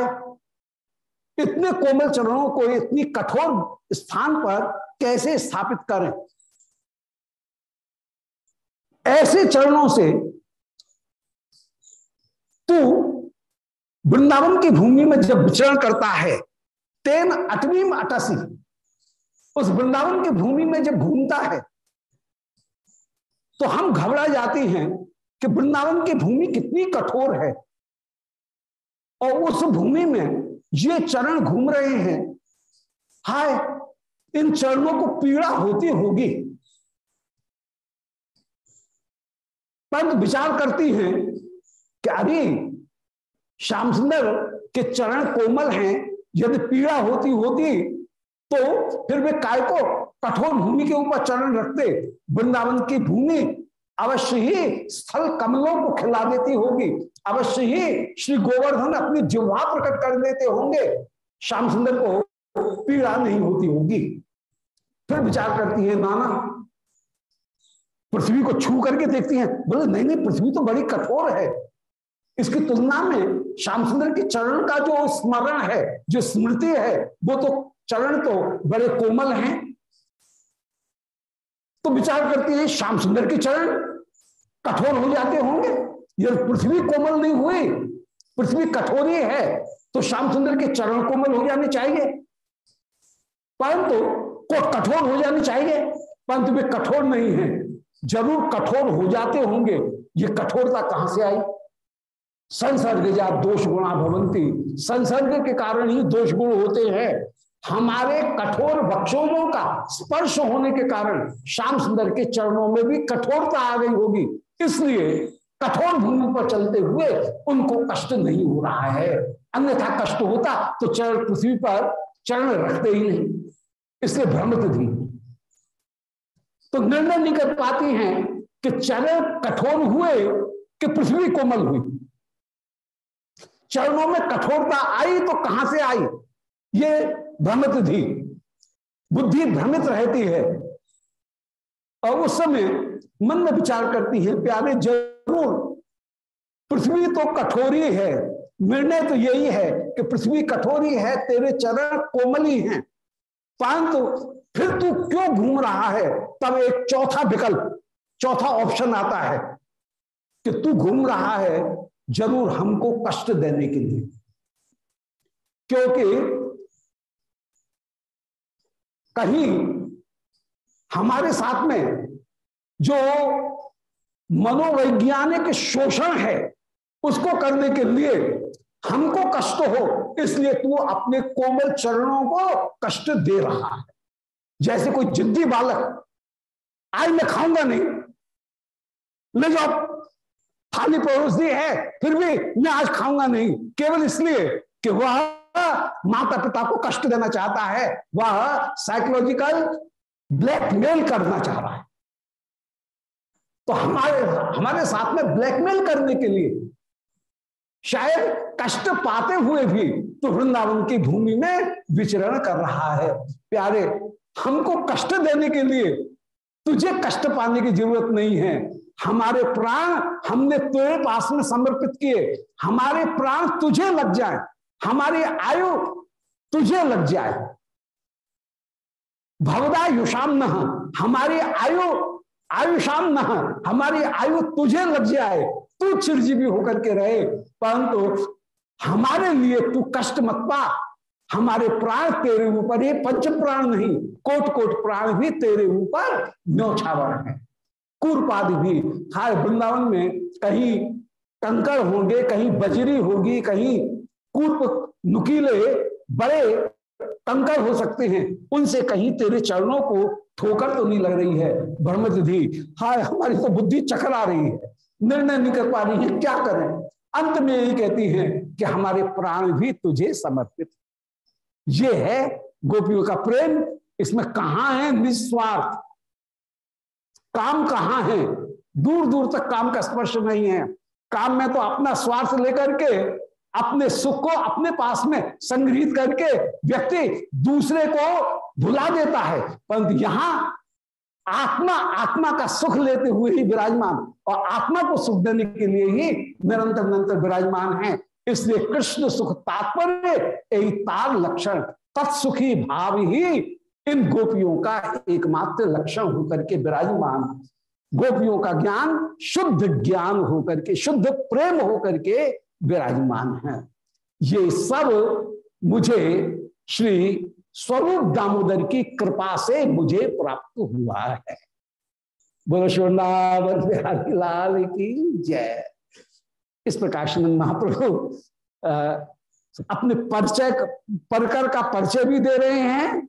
इतने कोमल चरणों को इतनी कठोर स्थान पर कैसे स्थापित करें? ऐसे चरणों से तू वृंदावन की भूमि में जब विचरण करता है, तेन अटवीम अटसी। उस वृंदावन की भूमि में जब घूमता है तो हम घबरा जाते हैं कि वृंदावन की भूमि कितनी कठोर है। और उस भूमि में ये चरण घूम रहे हैं। हाय, इन चरणों को पीड़ा होती होगी। पर विचार करती हैं कि अरे, श्याम सुंदर के चरण कोमल हैं, यदि पीड़ा होती होती तो फिर वे काय को कठोर भूमि के ऊपर चरण रखते, वृंदावन की भूमि अवश्य ही स्थल कमलों को खिला देती होगी। अवश्य ही श्री गोवर्धन अपनी जिह्वा प्रकट कर देते होंगे। श्याम सुंदर को पीड़ा नहीं होती होगी। फिर विचार करती है, नाना, पृथ्वी को छू करके देखती है। बोले, नहीं नहीं, पृथ्वी तो बड़ी कठोर है। इसकी तुलना में श्याम सुंदर के चरण का जो स्मरण है, जो स्मृति है, वो तो चरण तो बड़े कोमल हैं। तो विचार करती है, श्याम सुंदर के चरण कठोर हो जाते होंगे। यदि पृथ्वी कोमल नहीं हुई, पृथ्वी कठोर ही तो श्याम सुंदर के चरण कोमल हो जाने चाहिए। परंतु को कठोर हो जाने चाहिए। परंतु वे कठोर नहीं है। ज़रूर कठोर हो जाते होंगे। ये कठोरता कहाँ से आई? संसर्ग जा दोष गुणा भवंती। संसर्ग के कारण ही दोष गुण होते हैं। हमारे कठोर वक्षोजों का स्पर्श होने के कारण श्याम सुंदर के चरणों में भी कठोरता आ गई होगी। इसलिए कठोर भूमि पर चलते हुए उनको कष्ट नहीं हो रहा है। अन्यथा कष्ट होता तो चरण पृथ्वी पर चरण रखते ही नहीं। इसलिए भ्रमित थी। तो निर्णय नहीं कर पाती हैं कि चरण कठोर हुए कि पृथ्वी कोमल हुई। चरणों में कठोरता आई तो कहाँ से आई? ये भ्रमित थी। बुद्धि भ्रमित रहती है और उस समय मन में विचार करती है, प्यारे, ज़रूर, पृथ्वी तो कठोरी है। निर्णय तो यही है कि पृथ्वी कठोरी है, तेरे चरण कोमली हैं। परंतु फिर तू क्यों घूम रहा है? तब एक चौथा विकल्प, चौथा ऑप्शन आता है कि तू घूम रहा है, ज़रूर हमको कष्ट देने के लिए। क्योंकि कहीं हमारे साथ में जो मनोवैज्ञानिक शोषण है, उसको करने के लिए हमको कष्ट हो, इसलिए तू अपने कोमल चरणों को कष्ट दे रहा है। जैसे कोई जिद्दी बालक, आज मैं खाऊँगा नहीं। ले जाओ, थाली परोस दी है, फिर भी मैं आज खाऊँगा नहीं। केवल इसलिए कि वह माता पिता को कष्ट देना चाहता है, वह साइकोलॉजिकल ब्लैकमेल करना चाह रहा है। तो हमारे हमारे साथ में ब्लैकमेल करने के लिए, शायद कष्ट पाते हुए भी तो वृंदावन की भूमि में विचरण कर रहा है। प्यारे, हमको कष्ट देने के लिए तुझे कष्ट पाने की ज़रूरत नहीं है। हमारे प्राण हमने तेरे पास में समर्पित किए। हमारे प्राण तुझे लग जाए। हमारी आयु तुझे लग जाए। भवदा युषाम न, हमारी आयु, आयुषाम न, हमारी आयु तुझे लग जाए। तू चिरजीवी होकर के रहे, परंतु हमारे लिए तू कष्ट मत पा। हमारे प्राण तेरे ऊपर, ये पंच प्राण नहीं कोट कोट प्राण भी तेरे ऊपर न्यौछावर है। कुरपाद भी, हाय, वृंदावन में कहीं कंकड़ होंगे, कहीं बजरी होगी, कहीं कूर्प नुकीले, बड़े कंकर हो सकते हैं। उनसे कहीं तेरे चरणों को ठोकर तो नहीं लग रही है धी हाय, हमारी तो बुद्धि चकर रही है। निर्णय नहीं कर पा रही है, क्या करें? अंत में यही कहती हैं कि हमारे प्राण भी तुझे समर्पित। ये है गोपियों का प्रेम। इसमें कहा है निस्वार्थ? काम कहाँ है? दूर दूर तक काम का स्पर्श नहीं है। काम में तो अपना स्वार्थ लेकर के अपने सुख को अपने पास में संग्रहित करके व्यक्ति दूसरे को भुला देता है। परंतु यहाँ आत्मा आत्मा का सुख लेते हुए ही विराजमान और आत्मा को सुख देने के लिए ही निरंतर निरंतर विराजमान है। इसलिए कृष्ण सुख तात्पर्य एक तार लक्षण, तत्सुखी भाव ही इन गोपियों का एकमात्र लक्षण होकर के विराजमान गोपियों का ज्ञान, शुद्ध ज्ञान होकर के, शुद्ध प्रेम होकर के विराजमान है। ये सब मुझे श्री स्वरूप दामोदर की कृपा से मुझे प्राप्त हुआ है। बोलो बिहारी लाल की जय। इस प्रकार महाप्रभु अपने परिचय परकर का परिचय भी दे रहे हैं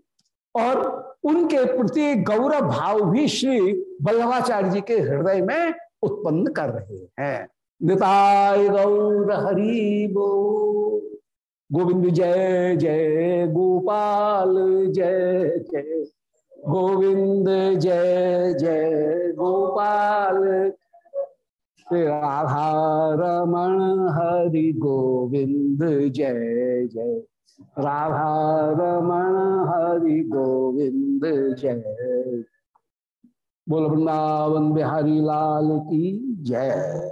और उनके प्रति गौरव भाव भी श्री वल्लभाचार्य जी के हृदय में उत्पन्न कर रहे हैं। निताय गौर हरि बो गोविंद जय जय गोपाल, जय जय। गोविंद जय जय गोपाल। राधा रमण हरि गोविंद जय जय। राधा रमण हरि गोविंद जय। बोल वृंदावन बिहारी लाल की जय।